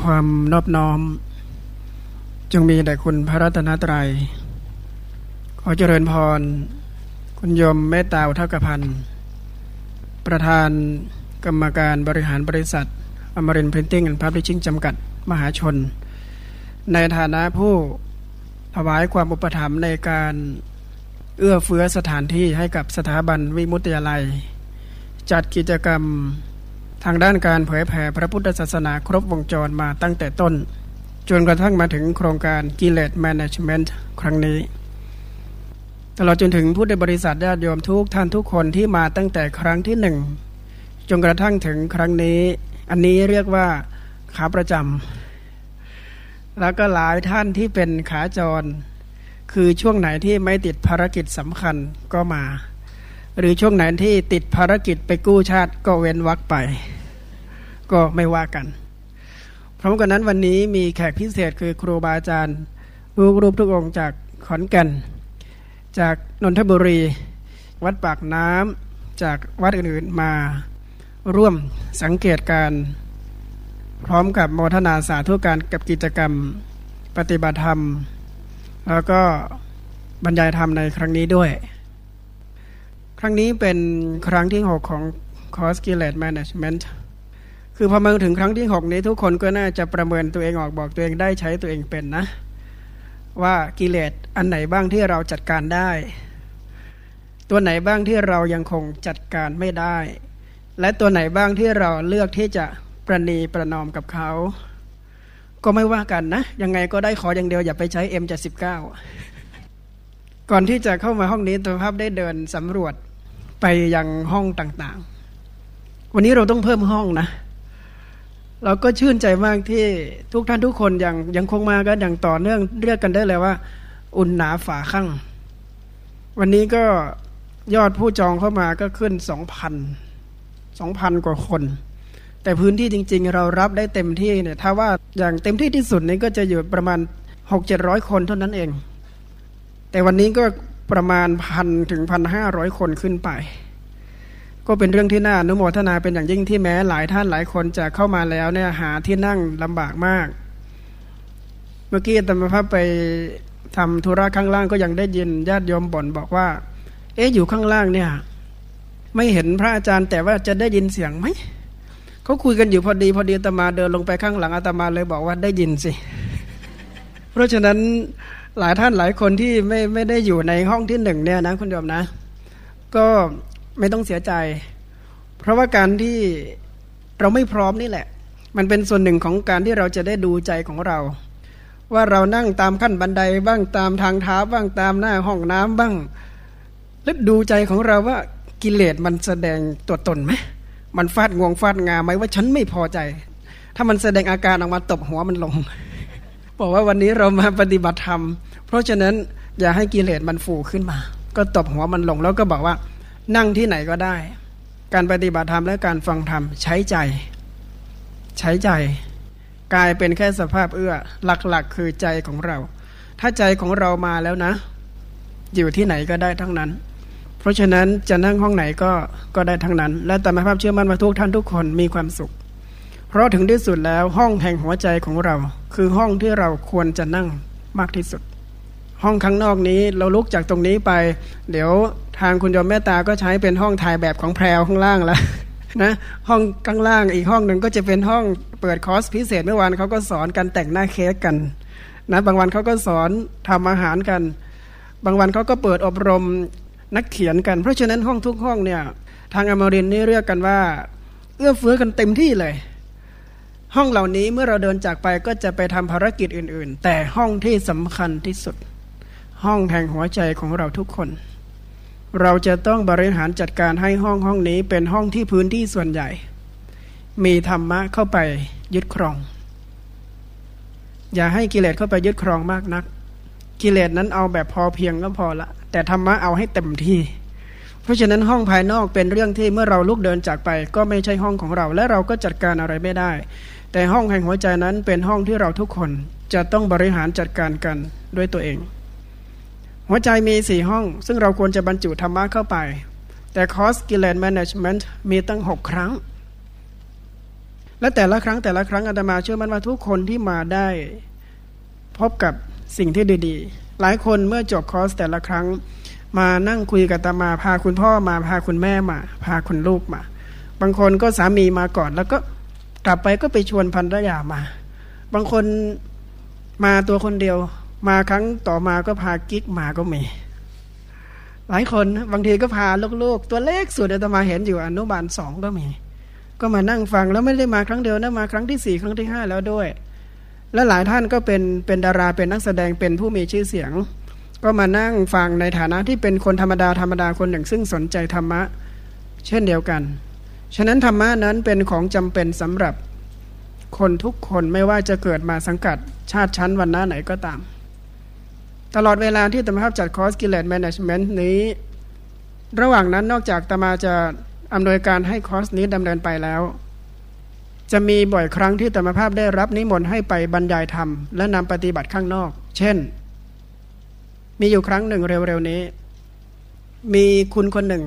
ความนอบน้อม จงมีแด่คุณพระรัตนตรัย ขอเจริญพร คุณยมเมตตาเท่ากับพันประธานกรรมการบริหารบริษัท อมรินพรินติ้งแอนด์พับลิชชิ่งจำกัดมหาชน ในฐานะผู้ถวายความอุปถัมภ์ในการเอื้อเฟื้อสถานที่ให้กับสถาบันวิมุตติยาลัย จัดกิจกรรม ทางด้านการเผยแผ่พระพุทธศาสนาครบวงจรมาตั้งแต่ต้น จนกระทั่งมาถึงโครงการกิเลสแมネจเมนต์ครั้งนี้ ตลอดจนถึงผู้ในบริษัทญาติโยมทุกท่านทุกคนที่มาตั้งแต่ครั้งที่หนึ่งจนกระทั่งถึงครั้งนี้ อันนี้เรียกว่าขาประจำแล้วก็หลายท่านที่เป็นขาจร คือช่วงไหนที่ไม่ติดภารกิจสำคัญก็มาหรือช่วงไหนที่ติดภารกิจไปกู้ชาติก็เว้นวักไป ก็ไม่ว่ากันพร้อมกันนั้นวันนี้มีแขกพิเศษคือครูบาอาจารย์รูปรูปทุกองค์จากขอนแก่น จากนนทบุรี วัดปากน้ำจากวัดอื่นๆมาร่วมสังเกตการ พร้อมกับโมทนาสาธุการกับกิจกรรมปฏิบัติธรรม แล้วก็บรรยายธรรมในครั้งนี้ด้วย ครั้งนี้เป็นครั้งที่ 6 ของคอร์สกิเลสแมネจเมนต์ คือพอมาถึงครั้งที่6นี้ทุกคนก็น่าจะประเมินตัวเองออกบอกตัวเองได้ใช้ตัวเองเป็นนะ ว่ากิเลสอันไหนบ้างที่เราจัดการได้ ตัวไหนบ้างที่เรายังคงจัดการไม่ได้ และตัวไหนบ้างที่เราเลือกที่จะประนีประนอมกับเขา ก็ไม่ว่ากันนะ ยังไงก็ได้ขออย่างเดียวอย่าไปใช้ M79 ก่อนที่จะเข้ามาห้องนี้ตัวภาพได้เดินสำรวจไปยังห้องต่างๆ วันนี้เราต้องเพิ่มห้องนะ เราก็ชื่นใจมากที่ทุกท่านทุกคนยังยังคงมากันอย่างต่อเนื่องเรียกกันได้เลยว่า อุ่นหนาฝาข้างวันนี้ก็ยอดผู้จองเข้ามาก็ขึ้นสองพันสองพันกว่าคน แต่พื้นที่จริง ๆ เรารับได้เต็มที่เนี่ยถ้าว่าอย่างเต็มที่ที่สุดนี้ก็จะอยู่ประมาณหกเจ็ดร้อยคนเท่านั้นเอง แต่วันนี้ก็ประมาณพันถึงพันห้าร้อยคนขึ้นไป ก็เป็นเรื่องที่น่าอนุโมทนาเป็นอย่างยิ่งที่แม้หลายท่านหลายคนจะเข้ามาแล้วเนี่ยหาที่นั่งลำบากมาก เมื่อกี้ตมภาพไปทำธุระข้างล่างก็ยังได้ยินญาติโยมบ่นบอกว่า เอ๊ะอยู่ข้างล่างเนี่ย ไม่เห็นพระอาจารย์ แต่ว่าจะได้ยินเสียงไหมเขาคุยกันอยู่พอดีพอดีอาตมาเดินลงไปข้างหลังอาตมาเลยบอกว่าได้ยินสิ เพราะฉะนั้นหลายท่านหลายคนที่ไม่ไม่ได้อยู่ในห้องที่หนึ่งเนี่ยนะคุณโยมนะ ก็ ไม่ต้องเสียใจ เพราะว่าการที่เราไม่พร้อมนี่แหละ มันเป็นส่วนหนึ่งของการที่เราจะได้ดูใจของเรา ว่าเรานั่งตามขั้นบันไดบ้างตามทางเท้าบ้างตามหน้าห้องน้ำบ้างแล้วดูใจของเราว่ากิเลสมันแสดงตัวตนไหมมันฟาดงวงฟาดงาไหมว่าฉันไม่พอใจ ถ้ามันแสดงอาการออกมาตบหัวมันลง บอกว่าวันนี้เรามาปฏิบัติธรรม เพราะฉะนั้นอย่าให้กิเลสมันฟูขึ้นมา ก็ตบหัวมันลงแล้วก็บอกว่า นั่งที่ไหนก็ได้ การปฏิบัติธรรมและการฟังธรรมใช้ใจ ใช้ใจ กายเป็นแค่สภาพเอื้อ หลักๆ คือใจของเรา ถ้าใจของเรามาแล้วนะ อยู่ที่ไหนก็ได้ทั้งนั้น เพราะฉะนั้นจะนั่งห้องไหนก็ก็ได้ทั้งนั้น และแต่มาภาพเชื่อมั่นว่าทุกท่านทุกคนมีความสุข เพราะถึงที่สุดแล้วห้องแห่งหัวใจของเรา คือห้องที่เราควรจะนั่งมากที่สุด ห้องข้างนอกนี้ เราลุกจากตรงนี้ไป เดี๋ยวทางคุณยมแม่ตาก็ใช้เป็นห้องถ่ายแบบของแพรวข้างล่างแล้วนะห้องข้างล่างอีกห้องหนึ่งก็จะเป็นห้องเปิดคอร์สพิเศษเมื่อวานเขาก็สอนกันแต่งหน้าเค้กกันนะบางวันเขาก็สอนทำอาหารกัน บางวันเขาก็เปิดอบรมนักเขียนกัน เพราะฉะนั้นห้องทุกห้องเนี่ยทางอมรินนี่เรียกกันว่า เอื้อเฟื้อกันเต็มที่เลย ห้องเหล่านี้เมื่อเราเดินจากไปก็จะไปทำภารกิจอื่น ๆ แต่ห้องที่สำคัญที่สุด ห้องแห่งหัวใจของเราทุกคน เราจะต้องบริหารจัดการให้ห้องห้องนี้เป็นห้องที่พื้นที่ส่วนใหญ่ มีธรรมะเข้าไปยึดครอง อย่าให้กิเลสเข้าไปยึดครองมากนัก กิเลสนั้นเอาแบบพอเพียงก็พอละ แต่ธรรมะเอาให้เต็มที่ เพราะฉะนั้นห้องภายนอกเป็นเรื่องที่เมื่อเราลุกเดินจากไป ก็ไม่ใช่ห้องของเรา และเราก็จัดการอะไรไม่ได้ แต่ห้องแห่งหัวใจนั้นเป็นห้องที่เราทุกคนจะต้องบริหารจัดการกันด้วยตัวเอง หัวใจมีสี่ห้อง ซึ่งเราควรจะบรรจุธรรมะเข้าไป แต่คอร์สกิเลส management มีตั้งหกครั้ง และแต่ละครั้งแต่ละครั้งอาตมาเชื่อมั่นว่าทุกคนที่มาได้ พบกับสิ่งที่ดีๆ หลายคนเมื่อจบคอร์สแต่ละครั้ง มานั่งคุยกับอาตมาพาคุณพ่อมาพาคุณแม่มา พาคุณลูกมา บางคนก็สามีมาก่อน แล้วก็กลับไปก็ไปชวนภรรยามา บางคนมาตัวคนเดียว มาครั้งต่อมาก็พากิ๊กมาก็มี หลายคนบางทีก็พาลูกๆ ตัวเล็กสุดอาตมาเห็นอยู่อนุบาลสองก็มี ก็มานั่งฟังแล้วไม่ได้มาครั้งเดียวนะมาครั้งที่สี่ครั้งที่ห้าแล้วด้วย และหลายท่านก็เป็นเป็นดาราเป็นนักแสดงเป็นผู้มีชื่อเสียง ก็มานั่งฟังในฐานะที่เป็นคนธรรมดาธรรมดาคนหนึ่ง ซึ่งสนใจธรรมะ เช่นเดียวกัน ฉะนั้นธรรมะนั้นเป็นของจำเป็นสำหรับคนทุกคนไม่ว่าจะเกิดมาสังกัดชาติชั้นวันน้าไหนก็ตาม ตลอดเวลาที่อาตมาภาพจัดคอร์สกิเลส management นี้ ระหว่างนั้นนอกจากอาตมาจะอำนวยการให้คอร์สนี้ดำเนินไปแล้ว จะมีบ่อยครั้งที่อาตมาภาพได้รับนิมนต์ให้ไปบรรยายธรรม และนำปฏิบัติข้างนอก เช่น มีอยู่ครั้งหนึ่งเร็วๆนี้ มีคุณคนหนึ่ง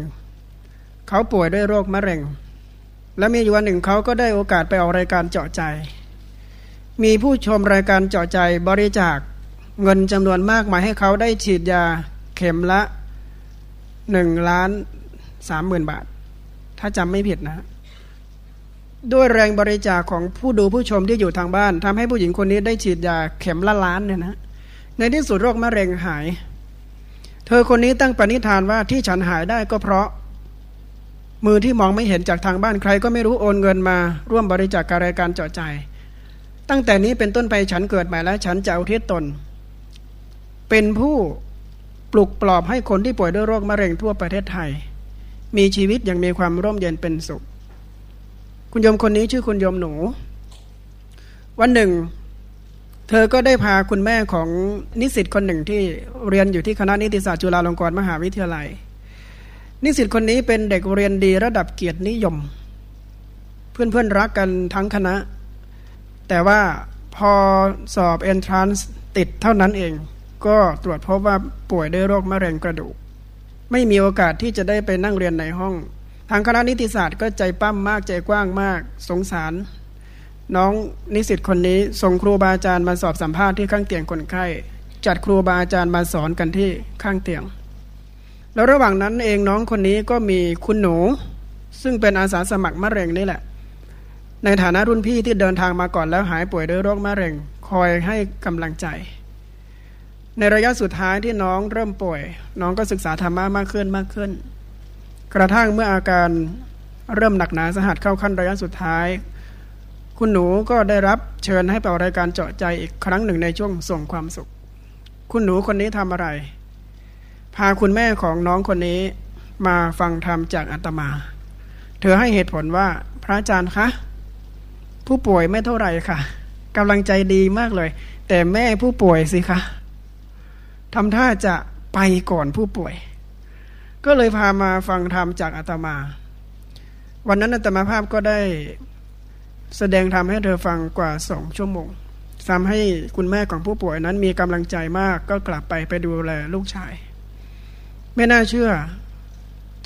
เขาป่วยด้วยโรคมะเร็ง และมีอยู่วันหนึ่งเขาก็ได้โอกาสไปออกรายการเจาะใจ มีผู้ชมรายการเจาะใจบริจาค เงินจำนวนมากมาให้เขาได้ฉีดยาเข็มละหนึ่งล้านสามหมื่นบาท ถ้าจำไม่ผิดนะ ด้วยแรงบริจาคของผู้ดูผู้ชมที่อยู่ทางบ้านทำให้ผู้หญิงคนนี้ได้ฉีดยาเข็มละล้านเนี่ยนะในที่สุดโรคมะเร็งหาย เธอคนนี้ตั้งปณิธานว่าที่ฉันหายได้ก็เพราะ มือที่มองไม่เห็นจากทางบ้านใคร ก็ไม่รู้โอนเงินมา ร่วมบริจาคการรายการเจาะใจ ตั้งแต่นี้เป็นต้นไปฉันเกิดใหม่แล้ว ฉันจะอุทิศตน เป็นผู้ปลุกปลอบให้คนที่ป่วยด้วยโรคมะเร็งทั่วประเทศไทย มีชีวิตอย่างมีความร่มเย็นเป็นสุข คุณโยมคนนี้ชื่อคุณโยมหนู วันหนึ่ง เธอก็ได้พาคุณแม่ของนิสิตคนหนึ่งที่เรียนอยู่ที่คณะนิติศาสตร์จุฬาลงกรณ์มหาวิทยาลัย นิสิตคนนี้เป็นเด็กเรียนดีระดับเกียรตินิยม เพื่อนๆรักกันทั้งคณะ แต่ว่าพอสอบเอนทรานซ์ติดเท่านั้นเอง ก็ตรวจพบว่าป่วยด้วยโรคมะเร็งกระดูก ไม่มีโอกาสที่จะได้ไปนั่งเรียนในห้อง ทางคณะนิติศาสตร์ก็ใจปั้มมากใจกว้างมาก สงสาร น้องนิสิตคนนี้ส่งครูบาอาจารย์มาสอบสัมภาษณ์ที่ข้างเตียงคนไข้จัดครูบาอาจารย์มาสอนกันที่ข้างเตียง แล้วระหว่างนั้นเองน้องคนนี้ก็มีคุณหนู ซึ่งเป็นอาสาสมัครมะเร็งนี่แหละ ในฐานะรุ่นพี่ที่เดินทางมาก่อนแล้วหายป่วยด้วยโรคมะเร็ง คอยให้กำลังใจ ในระยะสุดท้ายที่น้องเริ่มป่วย น้องก็ศึกษาธรรมะมากขึ้นมากขึ้น กระทั่งเมื่ออาการเริ่มหนักหนาสหัสเข้าขั้นระยะสุดท้าย คุณหนูก็ได้รับเชิญให้ไปรายการเจาะใจอีกครั้งหนึ่งในช่วงส่งความสุข คุณหนูคนนี้ทำอะไร พาคุณแม่ของน้องคนนี้มาฟังธรรมจากอาตมา เธอให้เหตุผลว่าพระอาจารย์คะผู้ป่วยไม่เท่าไหร่ค่ะกำลังใจดีมากเลย แต่แม่ผู้ป่วยสิคะ ทำท่าจะไปก่อนผู้ป่วย ก็เลยพามาฟังธรรมจากอาตมา วันนั้นอาตมาภาพก็ได้แสดงทำให้เธอฟังกว่าสองชั่วโมงทำให้คุณแม่ของผู้ป่วยนั้นมีกำลังใจมากก็กลับไปไปดูแลลูกชาย ไม่น่าเชื่อ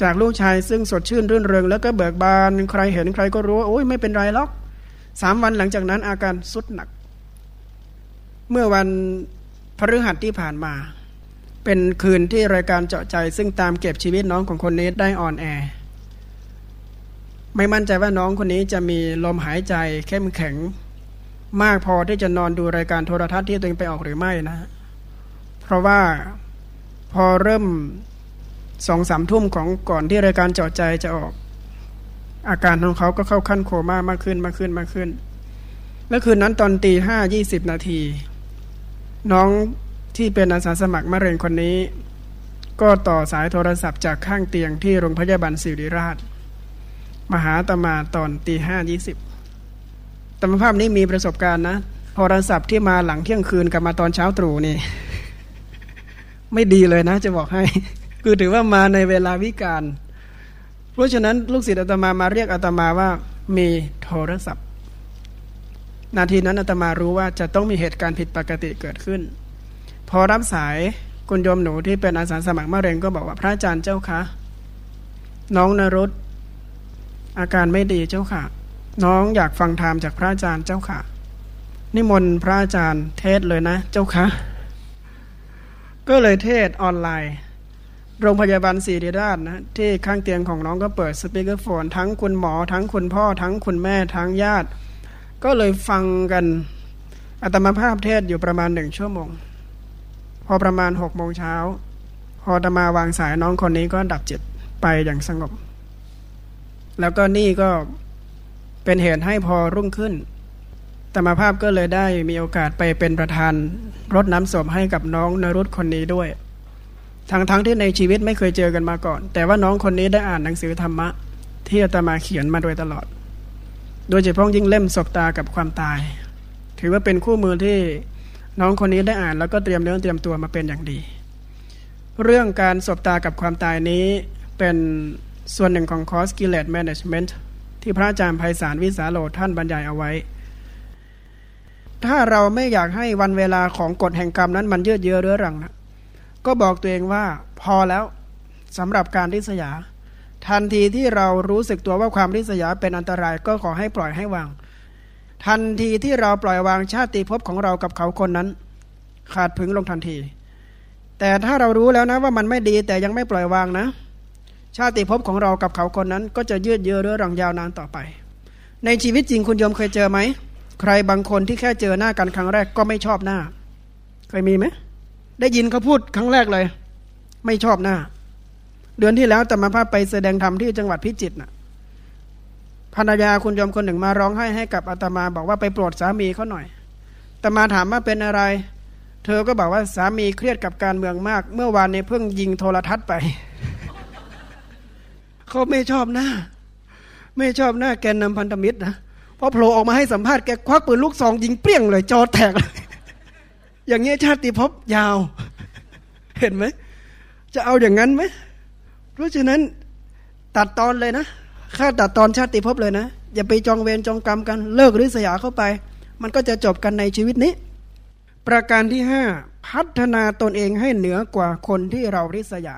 จากลูกชายซึ่งสดชื่นรื่นเริงแล้วก็เบิกบานใครเห็นใครก็รู้ว่าโอ้ยไม่เป็นไรหรอกสามวันหลังจากนั้นอาการสุดหนัก เมื่อวัน พฤหัสที่ผ่านมา เป็นคืนที่รายการเจาะใจ ซึ่งตามเก็บชีวิตน้องของคนนี้ได้อ่อนแอไม่มั่นใจว่าน้องคนนี้จะมีลมหายใจเข้มแข็ง มากพอที่จะนอนดูรายการโทรทัศน์ที่ตัวเองไปออกหรือไม่นะ เพราะว่าพอเริ่มสองสามทุ่มของก่อนที่รายการเจาะใจจะออก อาการของเขาก็เข้าขั้นโคม่ามากขึ้นมากขึ้นมากขึ้น แล้วคืนนั้นตอนตีห้ายี่สิบนาที น้องที่เป็นอาสาสมัครมะเร็งคนนี้ ก็ต่อสายโทรศัพท์จากข้างเตียงที่โรงพยาบาลศิริราชมาหาตมาตอนตีห้ายี่สิบตมภาพนี้มีประสบการณ์นะโทรศัพท์ที่มาหลังเที่ยงคืนกับมาตอนเช้าตรู่นี่ ไม่ดีเลยนะ จะบอกให้ คือถือว่ามาในเวลาวิการ เพราะฉะนั้นลูกศิษย์อาตมามาเรียกอาตมาว่ามีโทรศัพท์ นาทีนั้นอาตมารู้ว่าจะต้องมีเหตุการณ์ผิดปกติเกิดขึ้น พอรับสายคุณโยมหนูที่เป็นอาสาสมัครมะเร็งก็บอกว่าพระอาจารย์เจ้าคะ น้องนรุตอาการไม่ดีเจ้าค่ะ น้องอยากฟังธรรมจากพระอาจารย์เจ้าค่ะ นิมนต์พระอาจารย์เทศเลยนะ เจ้าคะก็เลยเทศออนไลน์ โรงพยาบาลศริราชนะที่ข้างเตียงของน้องก็เปิดสปีกเกอร์โฟนทั้งคุณหมอ ทั้งคุณพ่อ ทั้งคุณแม่ทั้งญาติ ก็เลยฟังกันอัตมาภาพเทศอยู่ประมาณหนึ่งชั่วโมง พอประมาณหกโมงเช้า พอตมาวางสายน้องคนนี้ก็ดับจิตไปอย่างสงบ แล้วก็นี่ก็เป็นเหตุให้พอรุ่งขึ้นตมาภาพก็เลยได้มีโอกาสไปเป็นประธานรดน้ำศพให้กับน้องนรุตคนนี้ด้วย ทั้งทั้งที่ในชีวิตไม่เคยเจอกันมาก่อน แต่ว่าน้องคนนี้ได้อ่านหนังสือธรรมะ ที่อาตมาเขียนมาโดยตลอด โดยเฉพาะยิ่งเล่มสบตากับความตาย ถือว่าเป็นคู่มือที่น้องคนนี้ได้อ่านแล้วก็เตรียมเนื้อเตรียมตัวมาเป็นอย่างดี เรื่องการสบตากับความตายนี้เป็นส่วนหนึ่งของคอร์สกิเลส management ที่พระอาจารย์ไพศาลวิสาโลท่านบรรยายเอาไว้ ถ้าเราไม่อยากให้วันเวลาของกฎแห่งกรรมนั้นมันยืดเยื้อเรื้อรังนะก็บอกตัวเองว่าพอแล้วสำหรับการริษยา ทันทีที่เรารู้สึกตัวว่าความริษยาเป็นอันตรายก็ขอให้ปล่อยให้วาง ทันทีที่เราปล่อยวางชาติภพของเรากับเขาคนนั้น ขาดพึงลงทันที แต่ถ้าเรารู้แล้วนะว่ามันไม่ดีแต่ยังไม่ปล่อยวางนะ ชาติภพของเรากับเขาคนนั้น ก็จะยืดเยื้อเรื้อรังยาวนานต่อไป ในชีวิตจริงคุณโยมเคยเจอไหมใครบางคนที่แค่เจอหน้ากันครั้งแรกก็ไม่ชอบหน้า เคยมีไหมได้ยินเขาพูดครั้งแรกเลย ไม่ชอบหน้า เดือนที่แล้วตมาพาไปแสดงธรรมที่จังหวัดพิจิตรน่ะภรรยาคุณยมคนหนึ่งมาร้องไห้ให้กับอาตมาบอกว่าไปโปรดสามีเขาหน่อยตมาถามว่าเป็นอะไร เธอก็บอกว่าสามีเครียดกับการเมืองมาก เมื่อวานในเพิ่งยิงโทรทัศน์ไปเขาไม่ชอบหน้า ไม่ชอบหน้าแกนนำพันธมิตรนะพอโผล่ออกมาให้สัมภาษณ์แกควักปืนลูกซองยิงเปรี้ยงเลยจอแตกเลยอย่างเงี้ยชาติภพยาว เห็นไหมจะเอาอย่างนั้นไหม เพราะฉะนั้นตัดตอนเลยนะค่าตัดตอนชาติภพเลยนะ อย่าไปจองเวรจองกรรมกันเลิกริษยาเข้าไป มันก็จะจบกันในชีวิตนี้ ประการที่ห้าพัฒนาตนเองให้เหนือกว่าคนที่เราริษยา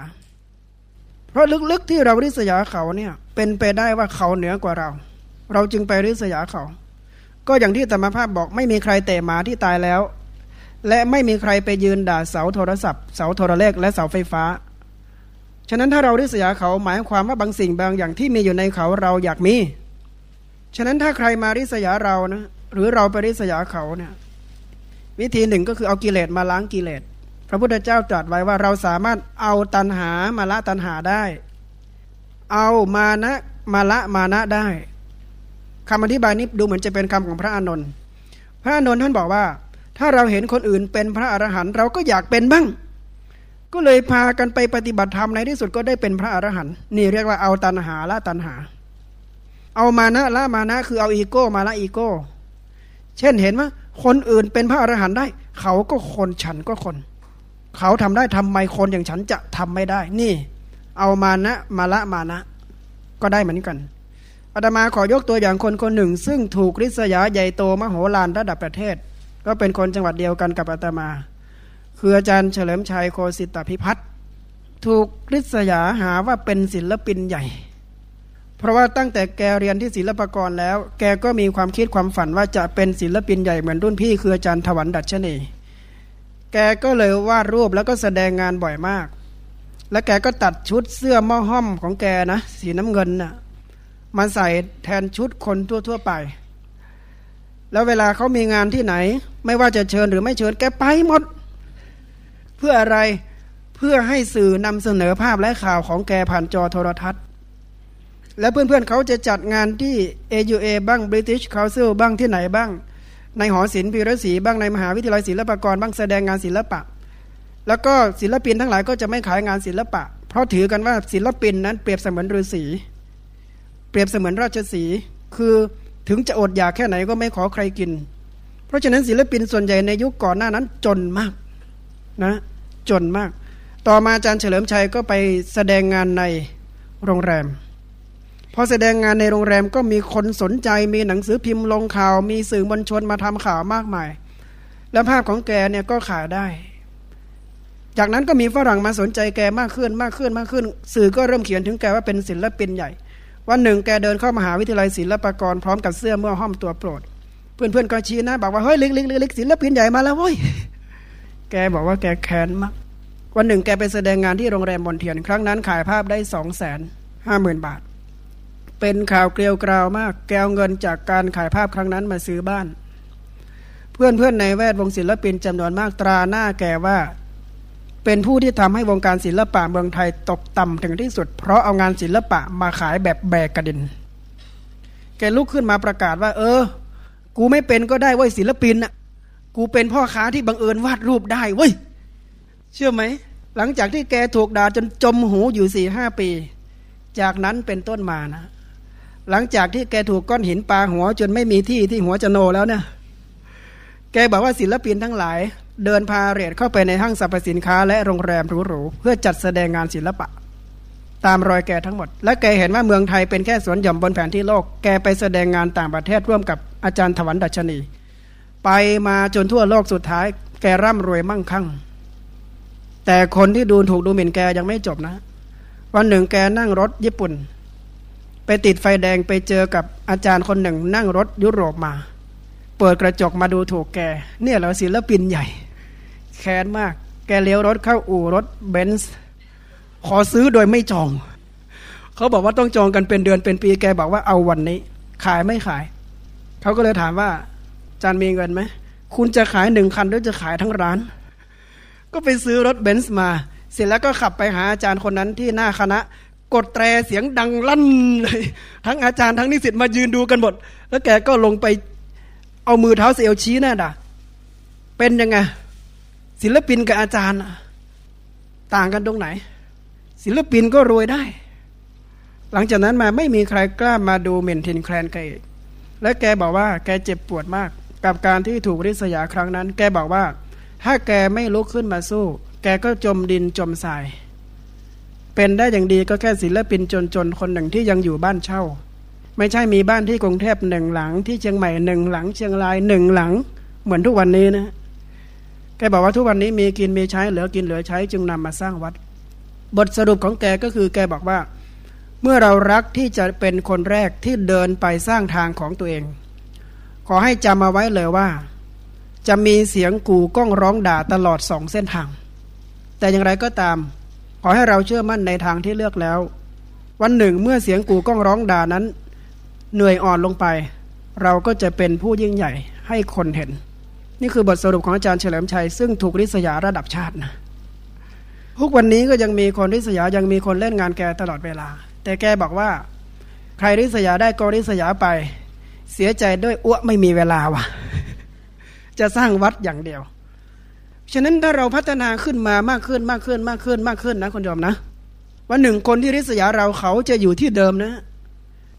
เพราะลึกๆที่เราริษยาเขาเนี่ย เป็นไปได้ว่าเขาเหนือกว่าเรา เราจึงไปริษยาเขา ก็อย่างที่ธรรมภาพบอกไม่มีใครเตะหมาที่ตายแล้ว และไม่มีใครไปยืนด่าเสาโทรศัพท์ เสาโทรเลขและเสาไฟฟ้า ฉะนั้นถ้าเราริษยาเขาหมายความว่าบางสิ่งบางอย่างที่มีอยู่ในเขาเราอยากมี ฉะนั้นถ้าใครมาริษยาเรานะหรือเราไปริษยาเขาเนี่ยวิธีหนึ่งก็คือเอากิเลสมาล้างกิเลสพระพุทธเจ้าตรัสไว้ว่าเราสามารถเอาตันหามาละตันหาได้ เอามานะมาละมานะได้คำอธิบายนี้ดูเหมือนจะเป็นคำของพระอานนท์พระอานนท์ท่านบอกว่า ถ้าเราเห็นคนอื่นเป็นพระอรหันต์เราก็อยากเป็นบ้าง ก็เลยพากันไปปฏิบัติธรรมในที่สุดก็ได้เป็นพระอรหันต์นี่เรียกว่าเอาตันหาละตันหา เอามานะละมานะคือเอาอีโก้มาละอีโก้ เช่นเห็นว่าคนอื่นเป็นพระอรหันต์ได้ เขาก็คนฉันก็คน เขาทำได้ทำไมคนอย่างฉันจะทำไม่ได้ นี่ เอามานะมาละมานะ ก็ได้เหมือนกันอาตมาขอยกตัวอย่างคนคนหนึ่ง ซึ่งถูกริษยาใหญ่โตมโหฬารระดับประเทศ ก็เป็นคนจังหวัดเดียวกันกับอาตมา คืออาจารย์เฉลิมชัยโคสิตพิพัฒน์ถูกริษยาหาว่าเป็นศิลปินใหญ่ เพราะว่าตั้งแต่แกเรียนที่ศิลปากรแล้ว แกก็มีความคิดความฝันว่าจะเป็นศิลปินใหญ่เหมือนรุ่นพี่คืออาจารย์ถวันดัชนีแกก็เลยวาดรูปแล้วก็แสดงงานบ่อยมาก และแกก็ตัดชุดเสื้อหม้อห้อมของแกนะ สีน้ำเงินนะ่ะมาใส่แทนชุดคนทั่วๆไป แล้วเวลาเขามีงานที่ไหน ไม่ว่าจะเชิญหรือไม่เชิญแกไปหมด เพื่ออะไรเพื่อให้สื่อนำเสนอภาพและข่าวของแกผ่านจอโทรทัศน์ และเพื่อนๆเขาจะจัดงานที่ AUA บ้าง British Council บ้างที่ไหนบ้าง ในหอศิลป์พิรศรีบ้างในมหาวิทยาลัยศิลปากรบ้างแสดงงานศิลปะ แล้วก็ศิลปินทั้งหลายก็จะไม่ขายงานศิลปะ เพราะถือกันว่าศิลปินนั้นเปรียบเสมือนฤาษีเปรียบเสมือนราชสีคือถึงจะอดอยากแค่ไหนก็ไม่ขอใครกิน เพราะฉะนั้นศิลปินส่วนใหญ่ในยุคก่อนหน้านั้นจนมาก นะจนมาก ต่อมาอาจารย์เฉลิมชัยก็ไปแสดงงานในโรงแรมพอแสดงงานในโรงแรมก็มีคนสนใจมีหนังสือพิมพ์ลงข่าว มีสื่อมวลชนมาทำข่าวมากมาย แล้วภาพของแกเนี่ยก็ขายได้ จากนั้นก็มีฝรั่งมาสนใจแกมากขึ้นมากขึ้นมากขึ้น สื่อก็เริ่มเขียนถึงแกว่าเป็นศิลปินใหญ่ วันหนึ่งแกเดินเข้ามหาวิทยาลัยศิลปากรพร้อมกับเสื้อเมื่อห้อมตัวโปรด เพื่อนๆก็ชี้นะบอกว่าเฮ้ยลิกลิกลิกศิลปินใหญ่มาแล้วเว้ย แกบอกว่าแกแค้นมาก วันหนึ่งแกไปแสดงงานที่โรงแรมบนเทียน ครั้งนั้นขายภาพได้สองแสนห้าหมื่นบาท เป็นข่าวเกลียวกราวมาก แกวเงินจากการขายภาพครั้งนั้นมาซื้อบ้าน เพื่อนเพื่อนในแวดวงศิลปินจำนวนมากตราหน้าแกว่า เป็นผู้ที่ทำให้วงการศิลปะเมืองไทยตกต่ำถึงที่สุด เพราะเอางานศิลปะมาขายแบบแบกกระดิน แกลุกขึ้นมาประกาศว่า เออ กูไม่เป็นก็ได้ว้ยศิลปินอะ กูเป็นพ่อค้าที่บังเอิญวาดรูปได้เว้ยเชื่อไหม หลังจากที่แกถูกด่าจนจมหูอยู่สี่ห้าปี จากนั้นเป็นต้นมานะ หลังจากที่แกถูกก้อนหินปาหัว จนไม่มีที่ที่หัวจะโนแล้วเนี่ยแกบอกว่าศิลปินทั้งหลาย เดินพาเรทเข้าไปในห้างสรรพสินค้า และโรงแรมหรูๆเพื่อจัดแสดงงานศิลปะ ตามรอยแกทั้งหมด และแกเห็นว่าเมืองไทยเป็นแค่สวนหย่อมบนแผนที่โลก แกไปแสดงงานต่างประเทศร่วมกับอาจารย์ถวันดัชนี ไปมาจนทั่วโลกสุดท้าย แกร่ำรวยมั่งคั่ง แต่คนที่ดูถูกดูหมิ่นแกยังไม่จบนะ วันหนึ่งแกนั่งรถญี่ปุ่น ไปติดไฟแดงไปเจอกับอาจารย์คนหนึ่ง นั่งรถยุโรปมา เปิดกระจกมาดูถูกแก เนี่ยเราศิลปินใหญ่ แค้นมาก แกเลี้ยวรถเข้าอู่รถเบนซ์ขอซื้อโดยไม่จอง เขาบอกว่าต้องจองกันเป็นเดือนเป็นปีแกบอกว่าเอาวันนี้ ขายไม่ขาย เขาก็เลยถามว่าอา จารย์มีเงินไหมคุณจะขายหนึ่งคันหรือจะขายทั้งร้าน ก็ไปซื้อรถเบนซ์มา เสร็จแล้วก็ขับไปหาอาจารย์คนนั้นที่หน้าคณะ กดแตรเสียงดังลั่นเลยทั้งอาจารย์ทั้งนิสิตมายืนดูกันหมด แล้วแกก็ลงไปเอามือเท้าเสียวชี้หน้าด่าเป็นยังไงศิลปินกับอาจารย์ ต่างกันตรงไหน ศิลปินก็รวยได้ หลังจากนั้นมาไม่มีใครกล้ามาดูเมนเทนแคลนแกอีกและแกบอกว่าแกเจ็บปวดมาก กับการที่ถูกริษยาครั้งนั้น แกบอกว่า ถ้าแกไม่ลุกขึ้นมาสู้ แกก็จมดินจมทราย เป็นได้อย่างดีก็แค่ศิลปินจนๆคนหนึ่งที่ยังอยู่บ้านเช่า ไม่ใช่มีบ้านที่กรุงเทพหนึ่งหลัง ที่เชียงใหม่หนึ่งหลัง เชียงรายหนึ่งหลัง เหมือนทุกวันนี้นะแกบอกว่าทุกวันนี้มีกินมีใช้เหลือกินเหลือใช้จึงนำมาสร้างวัด บทสรุปของแกก็คือแกบอกว่า เมื่อเรารักที่จะเป็นคนแรกที่เดินไปสร้างทางของตัวเอง ขอให้จำมาไว้เลยว่า จะมีเสียงกู่ก้องร้องด่าตลอดสองเส้นทาง แต่อย่างไรก็ตาม ขอให้เราเชื่อมั่นในทางที่เลือกแล้ว วันหนึ่งเมื่อเสียงกู่ก้องร้องด่านั้น เหนื่อยอ่อนลงไป เราก็จะเป็นผู้ยิ่งใหญ่ให้คนเห็น นี่คือบทสรุปของอาจารย์เฉลิมชัย ซึ่งถูกริษยาระดับชาตินะทุกวันนี้ก็ยังมีคนริษยายังมีคนเล่นงานแกตลอดเวลา แต่แกบอกว่า ใครริษยาได้ก็ริษยาไป เสียใจด้วยอ้วไม่มีเวลาวะจะสร้างวัดอย่างเดียว ฉะนั้นถ้าเราพัฒนาขึ้นมามากขึ้นมากขึ้นมากขึ้นมากขึ้นนะคุณยอมนะวันหนึ่งคนที่ริษยาเราเขาจะอยู่ที่เดิมนะ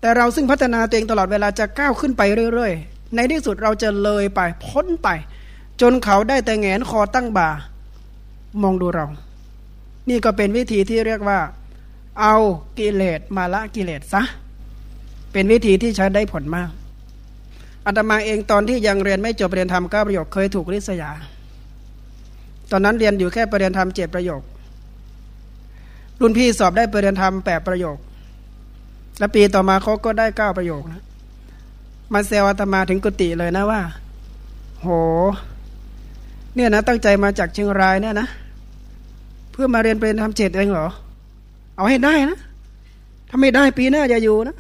แต่เราซึ่งพัฒนาตัวเองตลอดเวลาจะก้าวขึ้นไปเรื่อยๆ ในที่สุดเราจะเลยไปพ้นไป จนเขาได้แต่แงนคอตั้งบ่ามองดูเรา นี่ก็เป็นวิธีที่เรียกว่า เอากิเลสมาละกิเลสซะ เป็นวิธีที่ใช้ได้ผลมาก อาตมาเองตอนที่ยังเรียนไม่จบเรียนธรรมเก้าประโยคเคยถูกริษยา ตอนนั้นเรียนอยู่แค่ประเรียนธรรมเจ็ดประโยค รุ่นพี่สอบได้ประเรียนธรรมแปดประโยค แล้วปีต่อมาเขาก็ได้เก้าประโยคนะมาเซลอาตมาถึงกุฏิเลยนะว่า โห เนี่ยนะตั้งใจมาจากเชียงรายเนี่ยนะ เพื่อมาเรียนเป็นทำเจ็ดเองเหรอ เอาให้ได้นะ ถ้าไม่ได้ปีหน้าจะอยู่นะ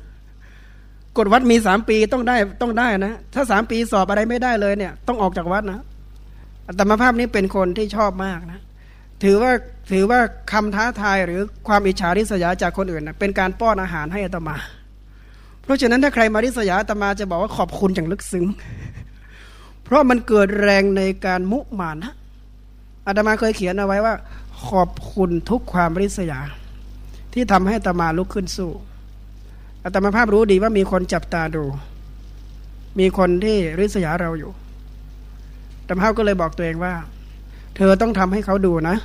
กฎวัดมีสามปีต้องได้ต้องได้นะ ถ้าสามปีสอบอะไรไม่ได้เลยเนี่ย ต้องออกจากวัดนะแต่มาภาพนี้เป็นคนที่ชอบมากนะ ถือว่าถือว่าคำท้าทายหรือความอิจฉาริษยาจากคนอื่นนะเป็นการป้อนอาหารให้อัตมา เพราะฉะนั้นถ้าใครมาริษยาอัตมาจะบอกว่าขอบคุณอย่างลึกซึ้ง เพราะมันเกิดแรงในการมุมานะอาตมาเคยเขียนเอาไว้ว่า ขอบคุณทุกความริษยา ที่ทำให้อาตมาลุกขึ้นสู้ อาตมาภาพรู้ดีว่ามีคนจับตาดู มีคนที่ริษยาเราอยู่อาตมาภาพก็เลยบอกตัวเองว่า เธอต้องทำให้เขาดูนะ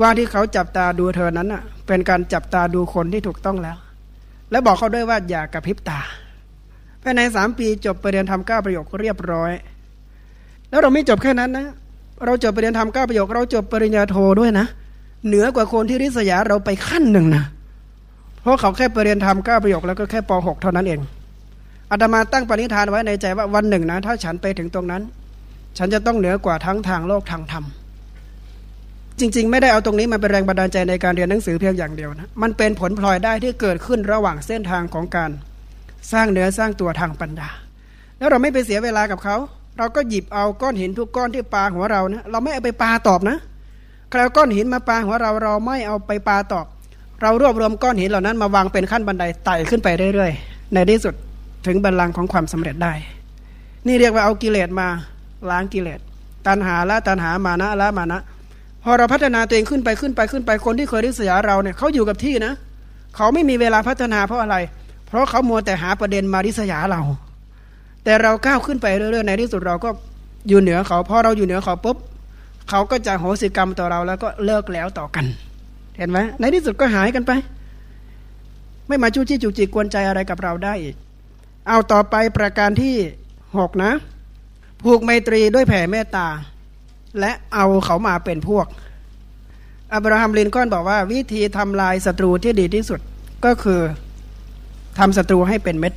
ว่าที่เขาจับตาดูเธอนั้นอะ เป็นการจับตาดูคนที่ถูกต้องแล้ว และบอกเขาด้วยว่าอย่ากระพริบตาภายในสามปีจบปรริญญาธรรมเก้าประโยคเรียบร้อย แล้วเราไม่จบแค่นั้นนะ เราจบปรริญญาธรรมเก้าประโยค เราจบปริญญาโทด้วยนะ เหนือกว่าคนที่ริษยาเราไปขั้นหนึ่งนะ เพราะเขาแค่ปรริญญาธรรมเก้าประโยคแล้วก็แค่ปหกเท่านั้นเองอาตมาตั้งปณิธานไว้ในใจว่าวันหนึ่งนะ ถ้าฉันไปถึงตรงนั้น ฉันจะต้องเหนือกว่าทั้งทางโลกทางธรรมจริง ๆ ไม่ได้เอาตรงนี้มาเป็นแรงบันดาลใจในการเรียนหนังสือเพียงอย่างเดียวนะมันเป็นผลพลอยได้ที่เกิดขึ้นระหว่างเส้นทางของการสร้างเนื้อสร้างตัวทางปัญญา แล้วเราไม่ไปเสียเวลากับเขาเราก็หยิบเอาก้อนหินทุกก้อนที่ปาหัวเรานะเราไม่เอาไปปาตอบนะใครเอาก้อนหินมาปาหัวเราเราไม่เอาไปปาตอบ เรารวบรวมก้อนหินเหล่านั้นมาวางเป็นขั้นบันไดไต่ขึ้นไปเรื่อยๆ ในที่สุดถึงบัลลังของความสำเร็จได้ นี่เรียกว่าเอากิเลสมาล้างกิเลส ตัณหาละตัณหามานะละมานะ พอเราพัฒนาตัวเองขึ้นไปขึ้นไปขึ้นไปคนที่เคยริษยาเราเนี่ยเขาอยู่กับที่นะ เขาไม่มีเวลาพัฒนาเพราะอะไร เพราะเขามัวแต่หาประเด็นมาริษยาเรา แต่เราก้าวขึ้นไปเรื่อยๆ ในที่สุดเราก็อยู่เหนือเขาพอเราอยู่เหนือเขาปุ๊บเขาก็จะโหสิกรรมต่อเราแล้วก็เลิกแล้วต่อกัน เห็นไหมในที่สุดก็หายกันไป ไม่มาจู้จี้จุกจิกกวนใจอะไรกับเราได้อีก เอาต่อไปประการที่หกนะ ผูกไมตรีด้วยแผ่เมตตา และเอาเขามาเป็นพวก อับราฮัมลินคอนบอกว่า วิธีทำลายศัตรูที่ดีที่สุดก็คือทำศัตรูให้เป็นเม็ด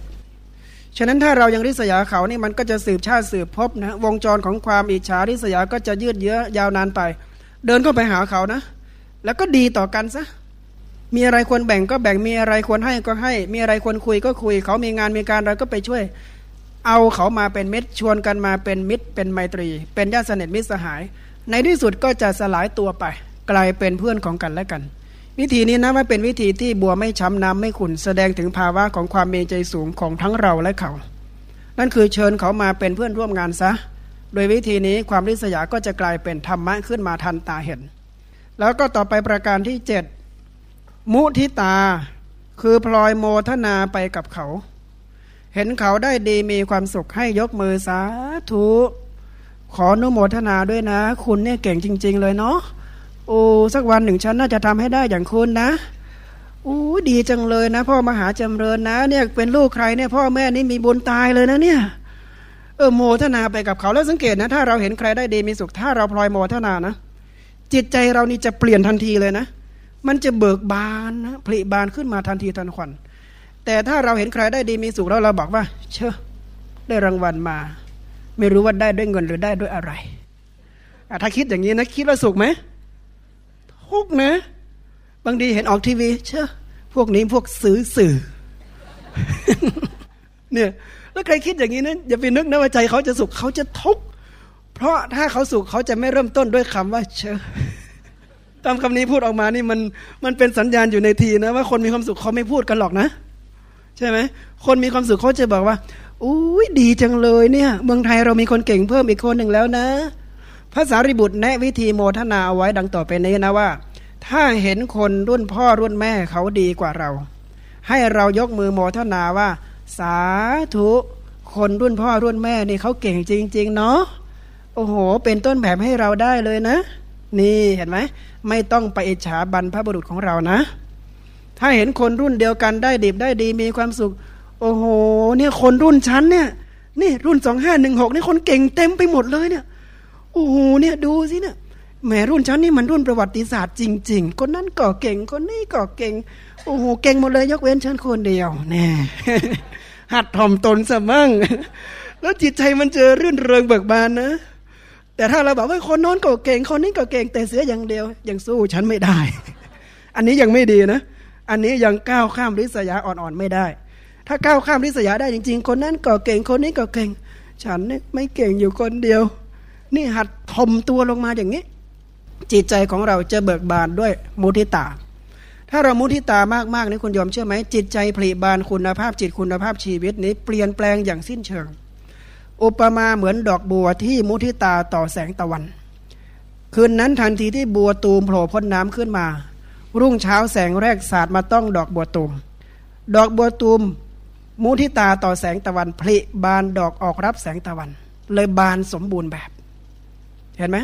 ฉะนั้นถ้าเรายังริษยาเขานี่มันก็จะสืบชาติสืบพบนะวงจรของความอิจฉาริษยาก็จะยืดเยื้อยาวนานไป เดินเข้าไปหาเขานะ แล้วก็ดีต่อกันซะมีอะไรควรแบ่งก็แบ่งมีอะไรควรให้ก็ให้ มีอะไรควรคุยก็คุย เขามีงานมีการเราก็ไปช่วย เอาเขามาเป็นเม็ดชวนกันมาเป็นมิตร เป็นไมตรี เป็นญาติสนิทมิตรสหาย ในที่สุดก็จะสลายตัวไป กลายเป็นเพื่อนของกันและกัน วิธีนี้นะว่าเป็นวิธีที่บัวไม่ช้ำน้ำไม่ขุนแสดงถึงภาวะของความเมใจสูงของทั้งเราและเขา นั่นคือเชิญเขามาเป็นเพื่อนร่วมงานซะ โดยวิธีนี้ความริษยาก็จะกลายเป็นธรรมะขึ้นมาทันตาเห็น แล้วก็ต่อไปประการที่เจ็ดมุทิตา คือพลอยโมทนาไปกับเขา เห็นเขาได้ดีมีความสุขให้ยกมือสาธุขออนุโมทนาด้วยนะ คุณเนี่ยเก่งจริง ๆ เลยเนาะโอ้สักวันหนึ่งฉันน่าจะทำให้ได้อย่างคุณนะโอ้ดีจังเลยนะ พ่อมหาจำเริญนะ เนี่ยเป็นลูกใครเนี่ย พ่อแม่นี่มีบุญตายเลยนะเนี่ยเออโมทนาไปกับเขาแล้วสังเกตนะ ถ้าเราเห็นใครได้ดีมีสุข ถ้าเราพลอยโมทนานะ จิตใจเรานี่จะเปลี่ยนทันทีเลยนะ มันจะเบิกบานนะผลิบานขึ้นมาทันทีทันควันแต่ถ้าเราเห็นใครได้ดีมีสุขแล้วเราบอกว่า เชื่อได้รางวัลมา ไม่รู้ว่าได้ด้วยเงินหรือได้ด้วยอะไรถ้าคิดอย่างนี้นะคิดว่าสุขไหมทุกนะ บางทีเห็นออกทีวี เชื่อพวกนี้พวกซื้อสื่อ เนี่ยแล้วใครคิดอย่างนี้นะอย่าไปนึกนะว่าใจเขาจะสุขเขาจะทุกข์ เพราะถ้าเขาสุขเขาจะไม่เริ่มต้นด้วยคำว่าเชอตามคำนี้พูดออกมานี่มันมันเป็นสัญญาณอยู่ในทีนะว่าคนมีความสุขเขาไม่พูดกันหรอกนะ ใช่ไหมคนมีความสุขเขาจะบอกว่าอุ้ยดีจังเลยเนี่ย เมืองไทยเรามีคนเก่งเพิ่มอีกคนหนึ่งแล้วนะพระสารีบุตรแนะวิธีโมทนาเอาไว้ดังต่อไปนี้นะว่า ถ้าเห็นคนรุ่นพ่อรุ่นแม่เขาดีกว่าเรา ให้เรายกมือโมทนาว่า สาธุคนรุ่นพ่อรุ่นแม่นี่เขาเก่งจริง ๆ เนาะ โอ้โห เป็นต้นแบบให้เราได้เลยนะ นี่เห็นไหมไม่ต้องไปอิจฉาบรรพบุรุษของเรานะ ถ้าเห็นคนรุ่นเดียวกันได้ดีได้ดีมีความสุข โอ้โห เนี่ยคนรุ่นชั้นเนี่ยนี่รุ่นสองห้าหนึ่งหกนี่คนเก่งเต็มไปหมดเลยเนี่ยโอ้โหเนี่ยดูสิเนี่ยแหมรุ่นฉันนี่มันรุ่นประวัติศาสตร์จริง ๆ คนนั้นก็เก่งคนนี้ก็เก่ง โอ้โหเก่งหมดเลยยกเว้นฉันคนเดียวแน่หัดถ่อมตนสมั่งแล้วจิตใจมันเจอรื่นเริงเบิกบานนะ แต่ถ้าเราบอกว่าคนโน้นก็เก่งคนนี้ก็เก่งแต่เสียอย่างเดียว ยังสู้ฉันไม่ได้ อันนี้ยังไม่ดีนะ อันนี้ยังก้าวข้ามริษยาอ่อนๆไม่ได้ ถ้าก้าวข้ามริษยาได้จริง ๆ คนนั้นก็เก่งคนนี้ก็เก่ง ฉันนี่ไม่เก่งอยู่คนเดียว นี่หัดทมตัวลงมาอย่างนี้ จิตใจของเราจะเบิกบานด้วยมุทิตา ถ้าเรามุทิตามากๆนี่คุณยอมเชื่อไหมจิตใจผลิบานคุณภาพจิตคุณภาพชีวิตนี้เปลี่ยนแปลงอย่างสิ้นเชิง อุปมาเหมือนดอกบัวที่มุทิตาต่อแสงตะวัน คืนนั้นทันทีที่บัวตูมโผล่พ้นน้ำขึ้นมา รุ่งเช้าแสงแรกสาดมาต้องดอกบัวตูม ดอกบัวตูมมุทิตาต่อแสงตะวันผลิบานดอกออกรับแสงตะวัน เลยบานสมบูรณ์แบบ เห็นไหม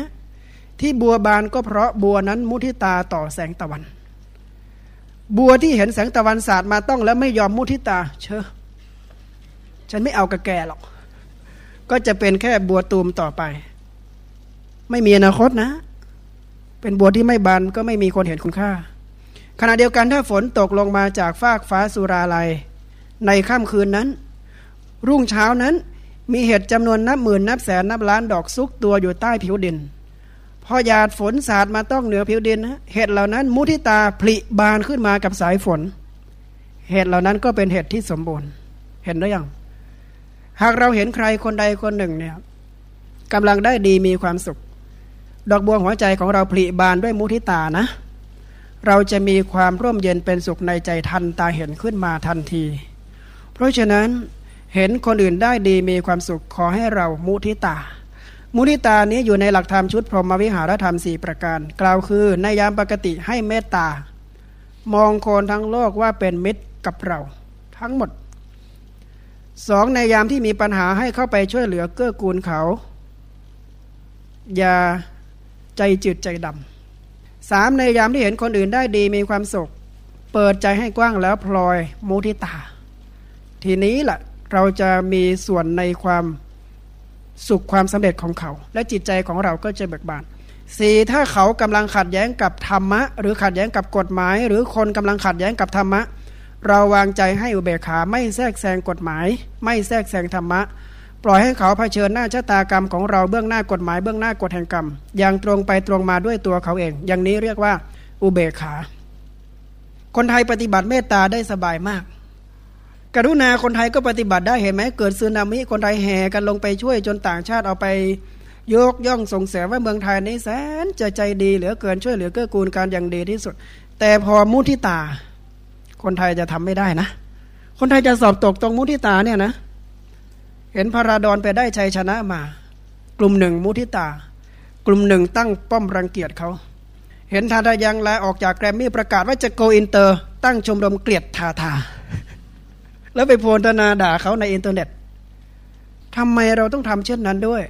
ที่บัวบานก็เพราะบัวนั้นมุทิตาต่อแสงตะวัน บัวที่เห็นแสงตะวันสาดมาต้องแล้วไม่ยอมมุทิตา เชอฉันไม่เอากระแกหรอก ก็จะเป็นแค่บัวตูมต่อไป ไม่มีอนาคตนะ เป็นบัวที่ไม่บานก็ไม่มีคนเห็นคุณค่า ขณะเดียวกันถ้าฝนตกลงมาจากฟากฟ้าสุราลัย ในค่ำคืนนั้น รุ่งเช้านั้นมีเห็ดจำนวนนับหมื่นนับแสนนับล้านดอกซุกตัวอยู่ใต้ผิวดินพอหยาดฝนสาดมาต้องเหนือผิวดินนะเห็ดเหล่านั้น มุทิตาผลิบานขึ้นมากับสายฝน เห็ดเหล่านั้นก็เป็นเห็ดที่สมบูรณ์ เห็นหรือยัง หากเราเห็นใครคนใดคนหนึ่งเนี่ยกำลังได้ดีมีความสุข ดอกบัวหัวใจของเราผลิบานด้วยมุทิตานะ เราจะมีความร่มเย็นเป็นสุขในใจทันตาเห็นขึ้นมาทันที เพราะฉะนั้นเห็นคนอื่นได้ดีมีความสุขขอให้เรามุทิตา มุทิตานี้อยู่ในหลักธรรมชุดพรหมวิหารธรรมสี่ประการ กล่าวคือในยามปกติให้เมตตา มองคนทั้งโลกว่าเป็นมิตรกับเรา ทั้งหมด สองในยามที่มีปัญหาให้เข้าไปช่วยเหลือเกื้อกูลเขา อย่าใจจืดใจดำสามในยามที่เห็นคนอื่นได้ดีมีความสุข เปิดใจให้กว้างแล้วพลอยมุทิตา ทีนี้แหละเราจะมีส่วนในความสุขความสำเร็จของเขา และจิตใจของเราก็จะเบิกบานสี่ถ้าเขากำลังขัดแย้งกับธรรมะ หรือขัดแย้งกับกฎหมาย หรือคนกำลังขัดแย้งกับธรรมะ เราวางใจให้อุเบกขาไม่แทรกแซงกฎหมาย ไม่แทรกแซงธรรมะ ปล่อยให้เขาเผชิญหน้าชะตากรรมของเราเบื้องหน้ากฎหมายเบื้องหน้ากฎแห่งกรรม อย่างตรงไปตรงมาด้วยตัวเขาเอง อย่างนี้เรียกว่าอุเบกขา คนไทยปฏิบัติเมตตาได้สบายมาก กรุณาคนไทยก็ปฏิบัติได้เห็นไหมเกิดซึนามิคนไทยแห่กันลงไปช่วยจนต่างชาติเอาไปยกย่องส่งเสริมว่าเมืองไทยนี้แสนจะใจดีเหลือเกินช่วยเหลือเกื้อกูลกันอย่างดีที่สุด แต่พอมุทิตา คนไทยจะทำไม่ได้นะ คนไทยจะสอบตกตรงมุทิตาเนี่ยนะ เห็นพระราดอนไปได้ชัยชนะมา กลุ่มหนึ่งมุทิตา กลุ่มหนึ่งตั้งป้อมรังเกียจเขาเห็นทาทายังลาออกจากแกรมมี่ประกาศว่าจะโกอินเตอร์ ตั้งชมรมเกลียดทาทา แล้วไปโพนทะนาด่าเขาในอินเทอร์เน็ตทำไมเราต้องทำเช่นนั้นด้วย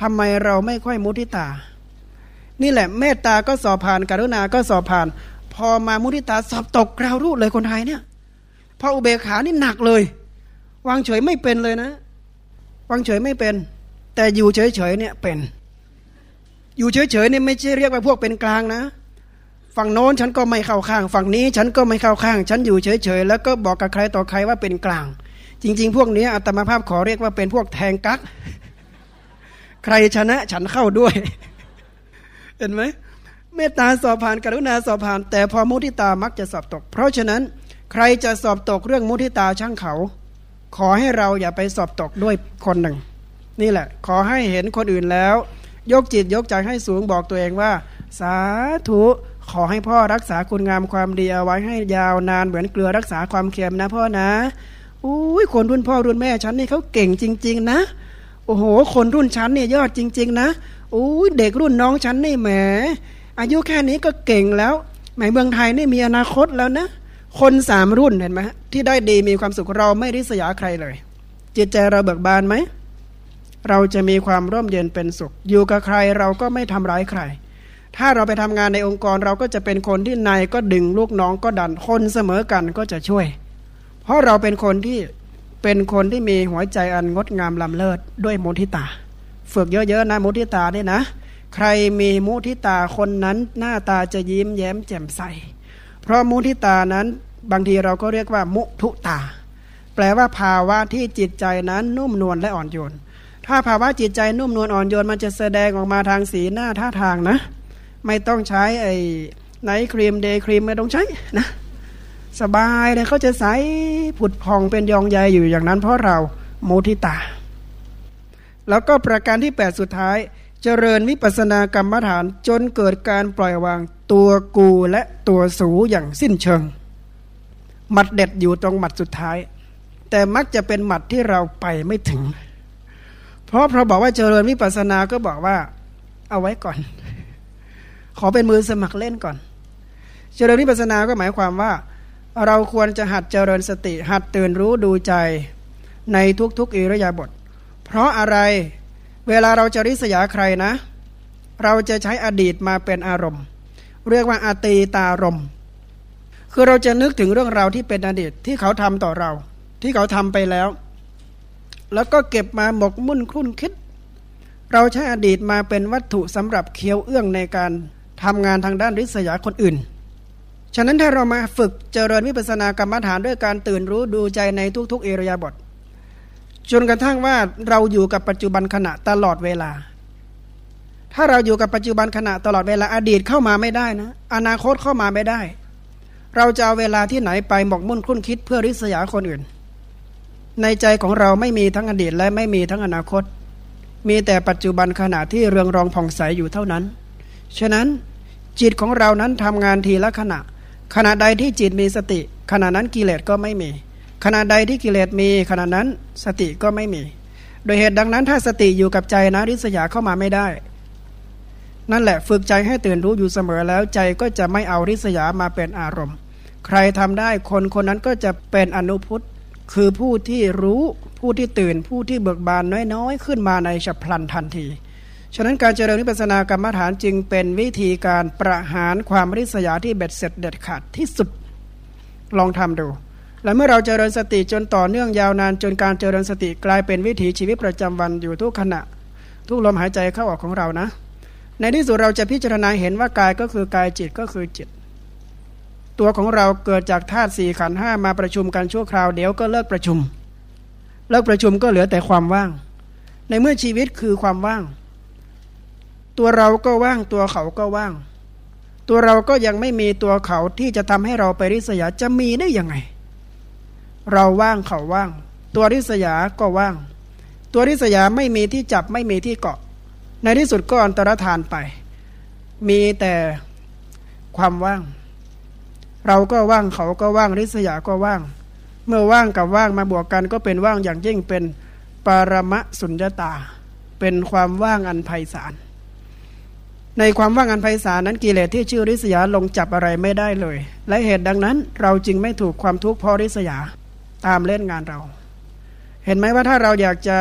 ทำไมเราไม่ค่อยมุทิตา นี่แหละเมตตาก็สอบผ่าน กรุณาก็สอบผ่าน พอมามุทิตาสอบตกกราวรูดเลยคนไทยเนี่ย พออุเบกขานี่หนักเลย วางเฉยไม่เป็นเลยนะ วางเฉยไม่เป็น แต่อยู่เฉยๆเนี่ยเป็น อยู่เฉยๆเนี่ยไม่ใช่เรียกว่าพวกเป็นกลางนะ ฝั่งโน้นฉันก็ไม่เข้าข้าง ฝั่งนี้ฉันก็ไม่เข้าข้าง ฉันอยู่เฉยๆแล้วก็บอกกับใครต่อใครว่าเป็นกลาง จริง ๆ พวกนี้อัตมาภาพขอเรียกว่าเป็นพวกแทงกักใครชนะฉันเข้าด้วย เห็นไหม เมตตาสอบผ่านกรุณาสอบผ่าน แต่พอมุทิตามักจะสอบตก เพราะฉะนั้นใครจะสอบตกเรื่องมุทิตาช่างเขา ขอให้เราอย่าไปสอบตกด้วยคนหนึ่ง นี่แหละ ขอให้เห็นคนอื่นแล้ว ยกจิตยกใจให้สูงบอกตัวเองว่า สาธุขอให้พ่อรักษาคุณงามความดีเอาไว้ให้ยาวนานเหมือนเกลือรักษาความเค็มนะพ่อนะอุ้ยคนรุ่นพ่อรุ่นแม่ฉันนี่เขาเก่งจริง ๆ นะ โอ้โห คนรุ่นฉันเนี่ยยอดจริง ๆ นะอุ้ยเด็กรุ่นน้องฉันนี่แหม อายุแค่นี้ก็เก่งแล้วหมายเมืองไทยนี่มีอนาคตแล้วนะ คนสามรุ่นเห็นไหมที่ได้ดีมีความสุขเราไม่ริษยาใครเลย จิตใจเราเบิกบานไหม เราจะมีความร่มเย็นเป็นสุข อยู่กับใครเราก็ไม่ทำร้ายใคร ถ้าเราไปทำงานในองค์กรเราก็จะเป็นคนที่นายก็ดึงลูกน้องก็ดันคนเสมอกันก็จะช่วย เพราะเราเป็นคนที่เป็นคนที่มีหัวใจอันงดงามลำเลิศด้วยมุทิตา ฝึกเยอะๆนะมุทิตาเนี่ยนะ ใครมีมุทิตาคนนั้นหน้าตาจะยิ้มแย้มแจ่มใส เพราะมุทิตานั้นบางทีเราก็เรียกว่า มุทุตา แปลว่าภาวะที่จิตใจนั้นนุ่มนวลและอ่อนโยน ถ้าภาวะจิตใจนุ่มนวลอ่อนโยนมันจะแสดงออกมาทางสีหน้าท่าทางนะ ไม่ต้องใช้ไอ้ไนท์ครีมเดย์ครีมไม่ต้องใช้นะสบายเลยเขาจะใสผุดพองเป็นยองใยอยู่อย่างนั้นเพราะเราโมทิตา แล้วก็ประการที่ 8 สุดท้าย เจริญวิปัสสนากรรมฐานจนเกิดการปล่อยวางตัวกูและตัวสูอย่างสิ้นเชิง หมัดเด็ดอยู่ตรงหมัดสุดท้าย แต่มักจะเป็นหมัดที่เราไปไม่ถึง เพราะพอบอกว่าเจริญวิปัสสนาก็บอกว่า เอาไว้ก่อน ขอเป็นมือสมัครเล่นก่อน เจริญวิปัสสนาก็หมายความว่า เราควรจะหัดเจริญสติ หัดตื่นรู้ดูใจในทุกๆอิริยาบถเพราะอะไร เวลาเราจะริษยาใครนะ เราจะใช้อดีตมาเป็นอารมณ์ เรียกว่าอาตีตารมคือเราจะนึกถึงเรื่องราวที่เป็นอดีตที่เขาทำต่อเรา ที่เขาทำไปแล้ว แล้วก็เก็บมาหมกมุ่นคลุ่นคิด เราใช้อดีตมาเป็นวัตถุสำหรับเคี้ยวเอื้องในการทำงานทางด้านริษยาคนอื่น ฉะนั้นถ้าเรามาฝึกเจริญวิปัสสนากรรมฐานด้วยการตื่นรู้ดูใจในทุกๆเอริยาบท จนกระทั่งว่าเราอยู่กับปัจจุบันขณะตลอดเวลา ถ้าเราอยู่กับปัจจุบันขณะตลอดเวลาอดีตเข้ามาไม่ได้นะ อนาคตเข้ามาไม่ได้ เราจะเอาเวลาที่ไหนไปหมกมุ่นคุ้นคิดเพื่อริษยาคนอื่น ในใจของเราไม่มีทั้งอดีตและไม่มีทั้งอนาคต มีแต่ปัจจุบันขณะที่เรืองรองผ่องใสอยู่เท่านั้น ฉะนั้นจิตของเรานั้นทำงานทีละขณะ ขณะใดที่จิตมีสติ ขณะนั้นกิเลสก็ไม่มี ขณะใดที่กิเลสมีขณะนั้นสติก็ไม่มี โดยเหตุดังนั้นถ้าสติอยู่กับใจนะริษยาเข้ามาไม่ได้ นั่นแหละฝึกใจให้ตื่นรู้อยู่เสมอแล้วใจก็จะไม่เอาริษยามาเป็นอารมณ์ ใครทำได้คนคนนั้นก็จะเป็นอนุพุทธคือผู้ที่รู้ผู้ที่ตื่นผู้ที่เบิกบานน้อยๆ ขึ้นมาในฉับพลันทันทีฉะนั้นการเจริญวิปัสสนากรรมฐานจึงเป็นวิธีการประหารความริษยาที่เบ็ดเสร็จเด็ดขาดที่สุดลองทำดู และเมื่อเราเจริญสติจนต่อเนื่องยาวนานจนการเจริญสติกลายเป็นวิถีชีวิตประจำวันอยู่ทุกขณะ ทุกลมหายใจเข้าออกของเรานะ ในที่สุดเราจะพิจารณาเห็นว่ากายก็คือกายจิตก็คือจิต ตัวของเราเกิดจากธาตุสี่ขันห้ามาประชุมกันชั่วคราวเดี๋ยวก็เลิกประชุม เลิกประชุมก็เหลือแต่ความว่าง ในเมื่อชีวิตคือความว่าง ตัวเราก็ว่างตัวเขาก็ว่าง ตัวเราก็ยังไม่มีตัวเขาที่จะทำให้เราไปริษยาจะมีได้ยังไง เราว่างเขาว่าง ตัวริษยาก็ว่าง ตัวริษยาไม่มีที่จับไม่มีที่เกาะ ในที่สุดก็อันตรธานไป มีแต่ความว่าง เราก็ว่างเขาก็ว่างริษยาก็ว่าง เมื่อว่างกับว่างมาบวกกันก็เป็นว่างอย่างยิ่งเป็นปารมะสุญญตา เป็นความว่างอันไพศาลในความว่างอันไพศาลนั้นกิเลสที่ชื่อริษยาลงจับอะไรไม่ได้เลย และเหตุดังนั้นเราจึงไม่ถูกความทุกข์เพราะริษยา ตามเล่นงานเรา เห็นไหมว่าถ้าเราอยากจะ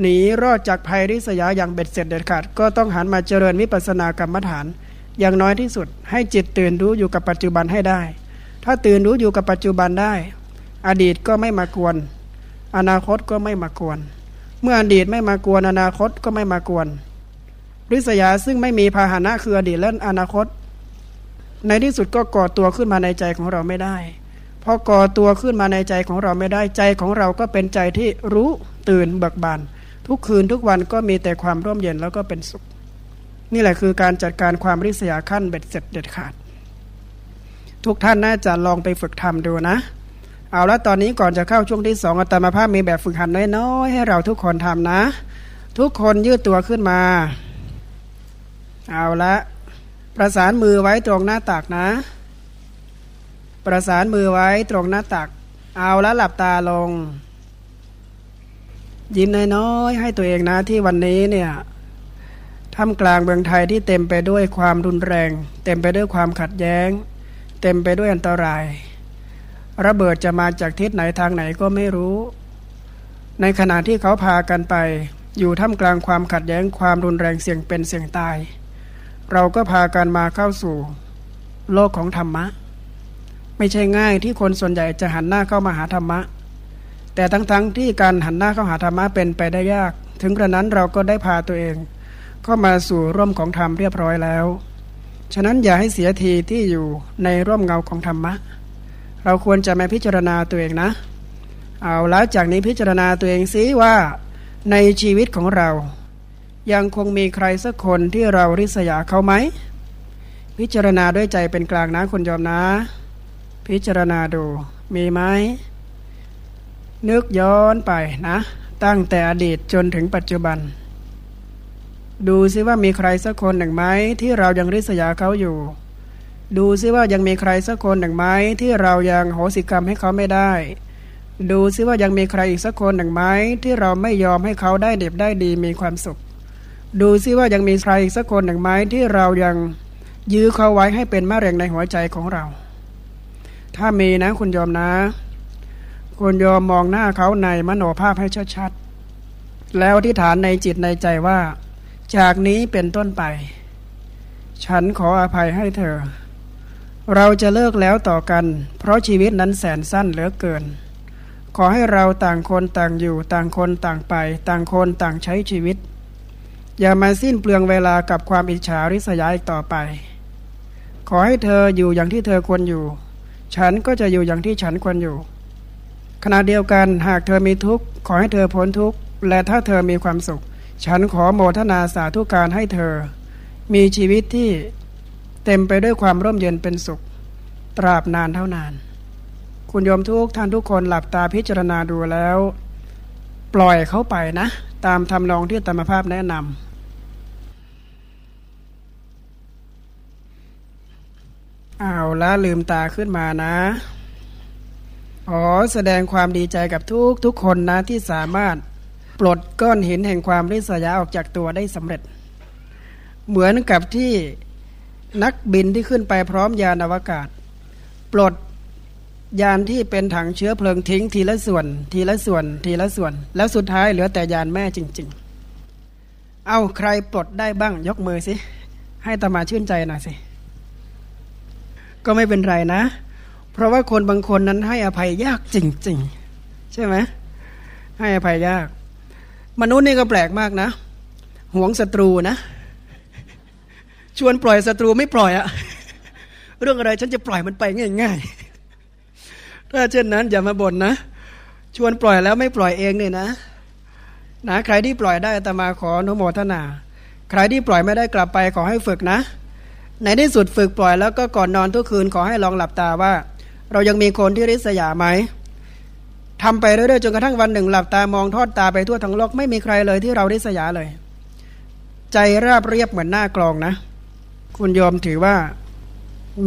หนีรอดจากภัยริษยาอย่างเบ็ดเสร็จเด็ดขาด ก็ต้องหันมาเจริญวิปัสสนากรรมฐาน อย่างน้อยที่สุด ให้จิตตื่นรู้อยู่กับปัจจุบันให้ได้ ถ้าตื่นรู้อยู่กับปัจจุบันได้ อดีตก็ไม่มากวน อนาคตก็ไม่มากวน เมื่ออดีตไม่มากวนอนาคตก็ไม่มากวนริษยาซึ่งไม่มีพาหนะคืออดีตและอนาคต ในที่สุดก็ก่อตัวขึ้นมาในใจของเราไม่ได้ พอก่อตัวขึ้นมาในใจของเราไม่ได้ใจของเราก็เป็นใจที่รู้ตื่นเบิกบาน ทุกคืนทุกวันก็มีแต่ความร่มเย็นแล้วก็เป็นสุข นี่แหละคือการจัดการความริษยาขั้นเบ็ดเสร็จเด็ดขาด ทุกท่านน่าจะลองไปฝึกทำดูนะ เอาละตอนนี้ก่อนจะเข้าช่วงที่สองอัตมาภาพมีแบบฝึกหัดน้อยๆให้เราทุกคนทำนะ ทุกคนยืดตัวขึ้นมา เอาละประสานมือไว้ตรงหน้าตักนะ ประสานมือไว้ตรงหน้าตัก เอาและหลับตาลง ยิ้มน้อยๆให้ตัวเองนะที่วันนี้เนี่ยทำกลางเมืองไทยที่เต็มไปด้วยความรุนแรง เต็มไปด้วยความขัดแย้ง เต็มไปด้วยอันตราย ระเบิดจะมาจากทิศไหนทางไหนก็ไม่รู้ ในขณะที่เขาพากันไป อยู่ท่ามกลางความขัดแย้งความรุนแรงเสี่ยงเป็นเสี่ยงตาย เราก็พากันมาเข้าสู่ โลกของธรรมะ ไม่ใช่ง่ายที่คนส่วนใหญ่จะหันหน้าเข้ามาหาธรรมะ แต่ทั้งๆทที่การหันหน้าเข้าหาธรรมะเป็นไปได้ยาก ถึงกระนั้นเราก็ได้พาตัวเองเข้ามาสู่ร่มของธรรมเรียบร้อยแล้ว ฉะนั้นอย่าให้เสียทีที่อยู่ในร่มเงาของธรรมะ เราควรจะมาพิจารณาตัวเองนะ เอาแล้วจากนี้พิจารณาตัวเองซิว่า ในชีวิตของเรา ยังคงมีใครสักคนที่เราริษยาเขาไหม พิจารณาด้วยใจเป็นกลางนะคุณยอมนะ พิจารณาดู มีไหมนึกย้อนไปนะ ตั้งแต่อดีตจนถึงปัจจุบัน ดูซิว่ามีใครสักคนหนึ่งไหมที่เรายังริษยาเขาอยู่ ดูซิว่ายังมีใครสักคนหนึ่งไหมที่เรายังโหสิกรรมให้เขาไม่ได้ ดูซิว่ายังมีใครอีกสักคนหนึ่งไหมที่เราไม่ยอมให้เขาได้เด็บได้ดีมีความสุข ดูซิว่ายังมีใครอีกสักคนหนึ่งไหมที่เรายังยื้อเขาไว้ให้เป็นมะเร็งในหัวใจของเรา ถ้ามีนะคุณยอมนะ คุณยอมมองหน้าเขาในมโนภาพให้ชัดๆ แล้วที่ฐานในจิตในใจว่า จากนี้เป็นต้นไป ฉันขออภัยให้เธอ เราจะเลิกแล้วต่อกัน เพราะชีวิตนั้นแสนสั้นเหลือเกิน ขอให้เราต่างคนต่างอยู่ ต่างคนต่างไป ต่างคนต่างใช้ชีวิต อย่ามาสิ้นเปลืองเวลากับความอิจฉาริษยาอีกต่อไป ขอให้เธออยู่อย่างที่เธอควรอยู่ ฉันก็จะอยู่อย่างที่ฉันควรอยู่ ขณะเดียวกันหากเธอมีทุกข์ขอให้เธอพ้นทุกข์และถ้าเธอมีความสุข ฉันขอโมทนาสาธุการให้เธอ มีชีวิตที่เต็มไปด้วยความร่มเย็นเป็นสุข ตราบนานเท่านาน คุณโยมทุกท่านทุกคนหลับตาพิจารณาดูแล้ว ปล่อยเขาไปนะ ตามทำนองที่ธรรมภาพแนะนำ เอาละลืมตาขึ้นมานะขอแสดงความดีใจกับทุกทุกคนนะที่สามารถปลดก้อนหินแห่งความริษยาออกจากตัวได้สำเร็จ เหมือนกับที่นักบินที่ขึ้นไปพร้อมยานอวกาศ ปลดยานที่เป็นถังเชื้อเพลิงทิ้งทีละส่วน ทีละส่วน ทีละส่วน แล้วสุดท้ายเหลือแต่ยานแม่จริง ๆ เอาใครปลดได้บ้างยกมือสิ ให้ตมาชื่นใจหน่อยสิ ก็ไม่เป็นไรนะ เพราะว่าคนบางคนนั้นให้อภัยยากจริง ๆ ใช่ไหมให้อภัยยาก มนุษย์นี่ก็แปลกมากนะหวงศัตรูนะ ชวนปล่อยศัตรูไม่ปล่อยอะเรื่องอะไรฉันจะปล่อยมันไปง่าย ๆ ถ้าเช่นนั้นอย่ามาบ่นนะ ชวนปล่อยแล้วไม่ปล่อยเองเนี่ยนะนะใครที่ปล่อยได้ตมาขออนุโมทนา ใครที่ปล่อยไม่ได้กลับไปขอให้ฝึกนะ ในที่สุดฝึกปล่อยแล้วก็ก่อนนอนทุกคืนขอให้ลองหลับตาว่า เรายังมีคนที่ริษยาไหมทำไปเรื่อยๆจนกระทั่งวันหนึ่งหลับตามองทอดตาไปทั่วทั้งโลกไม่มีใครเลยที่เราริษยาเลย ใจราบเรียบเหมือนหน้ากลองนะ คุณยอมถือว่า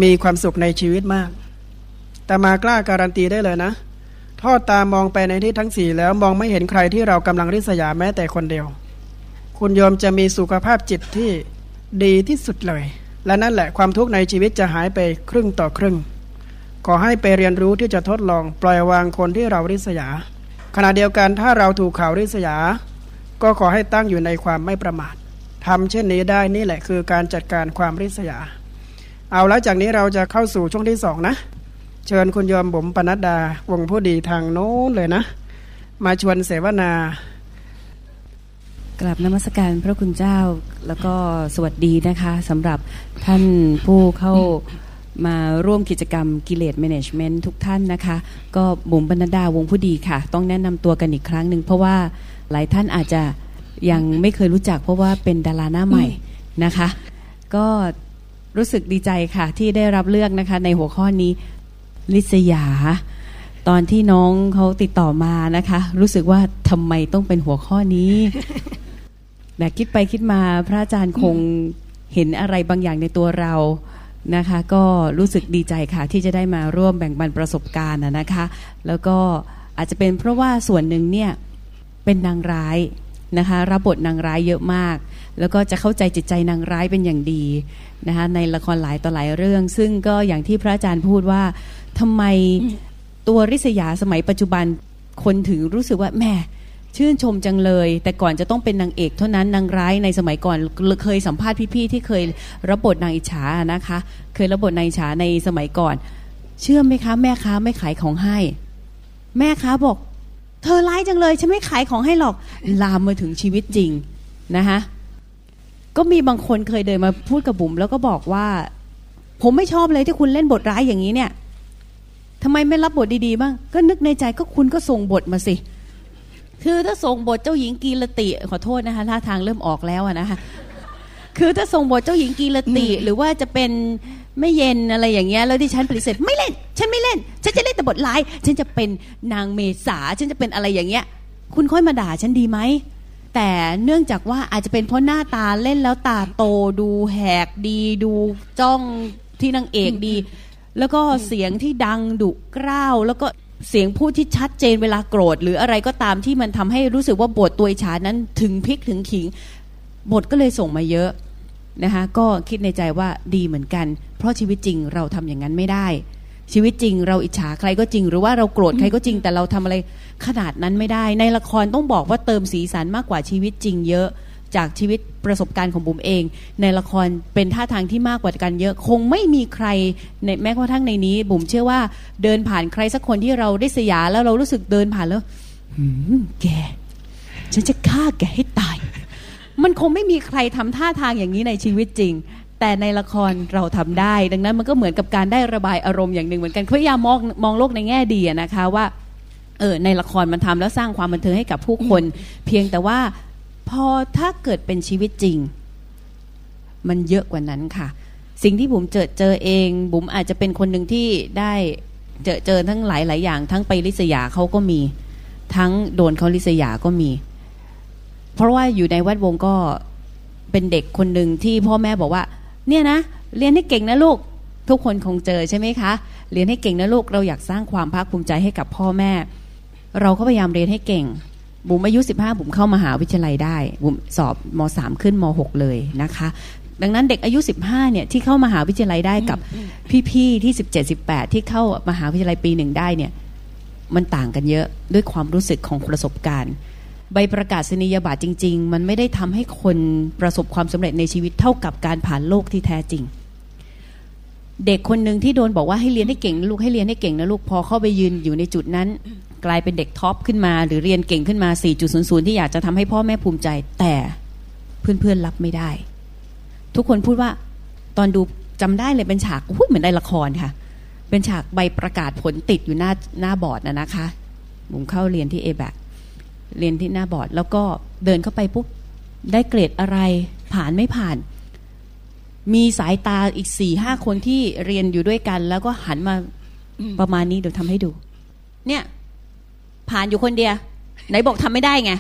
มีความสุขในชีวิตมาก แต่มากล้าการันตีได้เลยนะ ทอดตามองไปในที่ทั้งสี่แล้วมองไม่เห็นใครที่เรากำลังริษยาแม้แต่คนเดียว คุณยอมจะมีสุขภาพจิตที่ดีที่สุดเลย และนั่นแหละความทุกข์ในชีวิตจะหายไปครึ่งต่อครึ่ง ขอให้ไปเรียนรู้ที่จะทดลองปล่อยวางคนที่เราริษยา ขณะเดียวกันถ้าเราถูกข่าวริษยา ก็ขอให้ตั้งอยู่ในความไม่ประมาททำเช่นนี้ได้นี่แหละคือการจัดการความริษยา เอาแล้วจากนี้เราจะเข้าสู่ช่วงที่สองนะ เชิญคุณยอมบุ๋มปนัดดาวงผู้ดีทางโน้นเลยนะ มาชวนเสวนา กลับนมัสการพระคุณเจ้าแล้วก็สวัสดีนะคะสำหรับท่านผู้เข้ามาร่วมกิจกรรมกิเลสแมネจเมนต์ทุกท่านนะคะ ก็บุ๋มบรรณดาวงผู้ดีค่ะ ต้องแนะนำตัวกันอีกครั้งหนึ่งเพราะว่าหลายท่านอาจจะยังไม่เคยรู้จักเพราะว่าเป็นดาราหน้าใหม่นะคะ ก็รู้สึกดีใจค่ะที่ได้รับเลือกนะคะในหัวข้อนี้ลิษยา ตอนที่น้องเขาติดต่อมานะคะ รู้สึกว่าทำไมต้องเป็นหัวข้อนี้ แต่คิดไปคิดมาพระอาจารย์คงเห็นอะไรบางอย่างในตัวเรานะคะ ก็รู้สึกดีใจค่ะ ที่จะได้มาร่วมแบ่งปันประสบการณ์นะคะ แล้วก็อาจจะเป็นเพราะว่าส่วนหนึ่งเนี่ยเป็นนางร้ายนะคะรับบทนางร้ายเยอะมาก แล้วก็จะเข้าใจจิตใจนางร้ายเป็นอย่างดีนะคะในละครหลายต่อหลายเรื่อง ซึ่งก็อย่างที่พระอาจารย์พูดว่าทำไมตัวริษยาสมัยปัจจุบันคนถึงรู้สึกว่าแม่ ชื่นชมจังเลย แต่ก่อนจะต้องเป็นนางเอกเท่านั้นนางร้ายในสมัยก่อนเคยสัมภาษณ์พี่ๆที่เคยรับบทนางอิจฉานะคะ เคยรับบทนางอิจฉาในสมัยก่อน เชื่อไหมคะแม่ค้าไม่ขายของให้ แม่ค้าบอก เธอร้ายจังเลยฉันไม่ขายของให้หรอกลามมาถึงชีวิตจริงนะคะก็มีบางคนเคยเดินมาพูดกับบุ๋มแล้วก็บอกว่า ผมไม่ชอบเลยที่คุณเล่นบทร้ายอย่างนี้เนี่ยทำไมไม่รับบทดีๆบ้างก็นึกในใจก็คุณก็ส่งบทมาสิ คือถ้าส่งบทเจ้าหญิงกีรติขอโทษนะคะท่าทางเริ่มออกแล้วนะคะคือถ้าส่งบทเจ้าหญิงกีรติ หรือว่าจะเป็นไม่เย็นอะไรอย่างเงี้ยแล้วที่ฉันปฏิเสธไม่เล่น ฉันไม่เล่น ฉันจะเล่นแต่บทร้าย ฉันจะเป็นนางเมษา ฉันจะเป็นอะไรอย่างเงี้ย คุณค่อยมาด่าฉันดีไหมแต่เนื่องจากว่าอาจจะเป็นเพราะหน้าตาเล่นแล้วตาโตดูแหกดีดูจ้องที่นางเอกดี แล้วก็เสียงที่ดังดุกร้าวแล้วก็ เสียงพูดที่ชัดเจนเวลาโกรธ หรืออะไรก็ตามที่มันทำให้รู้สึกว่าบทตัวฉานั้นถึงพลิกถึงขิง บทก็เลยส่งมาเยอะนะคะก็คิดในใจว่าดีเหมือนกัน เพราะชีวิตจริงเราทำอย่างนั้นไม่ได้ ชีวิตจริงเราอิจฉาใครก็จริง หรือว่าเราโกรธใครก็จริง แต่เราทำอะไรขนาดนั้นไม่ได้ ในละครต้องบอกว่าเติมสีสันมากกว่าชีวิตจริงเยอะ จากชีวิตประสบการณ์ของบุ๋มเอง ในละครเป็นท่าทางที่มากกว่ากันเยอะ คงไม่มีใครในแม้กระทั่งในนี้ บุ๋มเชื่อว่าเดินผ่านใครสักคนที่เราได้สยาแล้วเรารู้สึกเดินผ่านแล้วแก ฉันจะฆ่าแกให้ตาย มันคงไม่มีใครทำท่าทางอย่างนี้ในชีวิตจริง แต่ในละครเราทำได้ ดังนั้นมันก็เหมือนกับการได้ระบายอารมณ์อย่างหนึ่งเหมือนกันพยายามมองมองโลกในแง่ดีนะคะว่าเออในละครมันทำแล้วสร้างความบันเทิงให้กับผู้คน เพียงแต่ว่า พอถ้าเกิดเป็นชีวิตจริง มันเยอะกว่านั้นค่ะ สิ่งที่บุ๋มเจอเจอเองบุ๋มอาจจะเป็นคนหนึ่งที่ได้เจอเจอทั้งหลายหลายอย่าง ทั้งไปลิษยาเขาก็มี ทั้งโดนเขาลิษยาก็มี เพราะว่าอยู่ในแวดวงก็เป็นเด็กคนหนึ่งที่พ่อแม่บอกว่า เนี่ยนะเรียนให้เก่งนะลูกทุกคนคงเจอใช่ไหมคะเรียนให้เก่งนะลูกเราอยากสร้างความภาคภูมิใจให้กับพ่อแม่ เราก็พยายามเรียนให้เก่ง บุ๋มอายุ 15 บุ๋มเข้ามหาวิทยาลัยได้ บุ๋มสอบม .3 ขึ้นม .6 เลยนะคะ ดังนั้นเด็กอายุ 15 เนี่ยที่เข้ามหาวิทยาลัยได้กับพี่ๆที่ 17 18 ที่เข้ามหาวิทยาลัยปีหนึ่งได้เนี่ยมันต่างกันเยอะด้วยความรู้สึกของประสบการณ์ ใบประกาศนียบัตรจริง ๆ มันไม่ได้ทำให้คนประสบความสำเร็จในชีวิตเท่ากับการผ่านโลกที่แท้จริง เด็กคนหนึ่งที่โดนบอกว่าให้เรียนให้เก่งนะลูกให้เรียนให้เก่งนะลูกพอเข้าไปยืนอยู่ในจุดนั้น กลายเป็นเด็กท็อปขึ้นมา หรือเรียนเก่งขึ้นมา 4.00 ที่อยากจะทำให้พ่อแม่ภูมิใจ แต่เพื่อนๆรับไม่ได้ ทุกคนพูดว่าตอนดูจำได้เลยเป็นฉากอุ้ยเหมือนในละครค่ะ เป็นฉากใบประกาศผลติดอยู่หน้าหน้าบอร์ดนะนะคะบุ๋มเข้าเรียนที่เอแบเรียนที่หน้าบอร์ด แล้วก็เดินเข้าไปปุ๊บได้เกรดอะไรผ่านไม่ผ่าน มีสายตาอีกสี่ห้าคนที่เรียนอยู่ด้วยกัน แล้วก็หันมาประมาณนี้เดี๋ยวทำให้ดู เนี่ย ผ่านอยู่คนเดียวไหนบอกทำไม่ได้ไง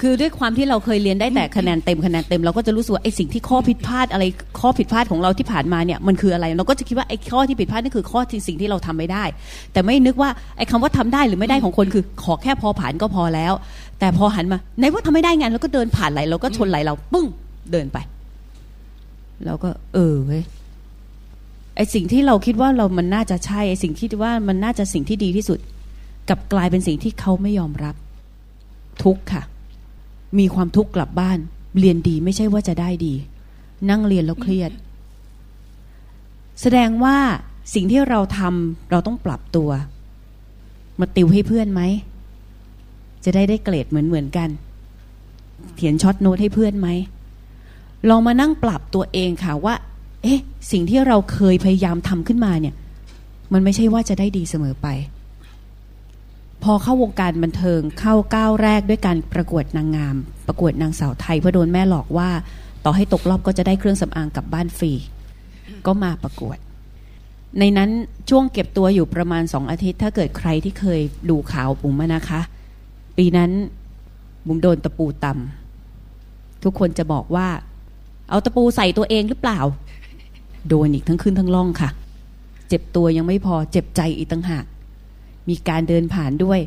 คือด้วยความที่เราเคยเรียนได้แต่คะแนนเต็มคะแนนเต็มเราก็จะรู้สึกว่าไอ้สิ่งที่ข้อผิดพลาดอะไรข้อผิดพลาดของเราที่ผ่านมาเนี่ยมันคืออะไร เราก็จะคิดว่าไอ้ข้อที่ผิดพลาดนี่คือข้อที่สิ่งที่เราทำไม่ได้ แต่ไม่นึกว่าไอ้คำว่าทำได้หรือไม่ได้ของคนคือขอแค่พอผ่านก็พอแล้ว แต่พอหันมาไหนว่าทำไม่ได้ไงแล้วก็เดินผ่านไหลเราก็ชนไหลเราปึ้งเดินไปเราก็ เออเว้ยไอ้สิ่งที่เราคิดว่าเรามันน่าจะใช่ไอ้สิ่งที่ว่ามันน่าจะสิ่งที่ดีที่สุด กับกลายเป็นสิ่งที่เขาไม่ยอมรับ ทุกค่ะ มีความทุกข์กลับบ้าน เรียนดีไม่ใช่ว่าจะได้ดี นั่งเรียนแล้วเครียด แสดงว่าสิ่งที่เราทำเราต้องปรับตัว มาติวให้เพื่อนไหม จะได้ได้เกรดเหมือนเหมือนกัน เขียนช็อตโน้ตให้เพื่อนไหมลองมานั่งปรับตัวเองค่ะว่า เอ๊ะ สิ่งที่เราเคยพยายามทำขึ้นมาเนี่ย มันไม่ใช่ว่าจะได้ดีเสมอไป พอเข้าวงการบันเทิงเข้าก้าวแรกด้วยการประกวดนางงาม ประกวดนางสาวไทยเพื่อโดนแม่หลอกว่า ต่อให้ตกรอบก็จะได้เครื่องสำอางกลับบ้านฟรี ก็มาประกวด ในนั้นช่วงเก็บตัวอยู่ประมาณสองอาทิตย์ ถ้าเกิดใครที่เคยดูข่าวบุ๋มนะคะ ปีนั้นบุ๋มโดนตะปูตำทุกคนจะบอกว่า เอาตะปูใส่ตัวเองหรือเปล่า โดนอีกทั้งขึ้นทั้งล่องค่ะ เจ็บตัวยังไม่พอเจ็บใจอีกต่างหาก มีการเดินผ่านด้วย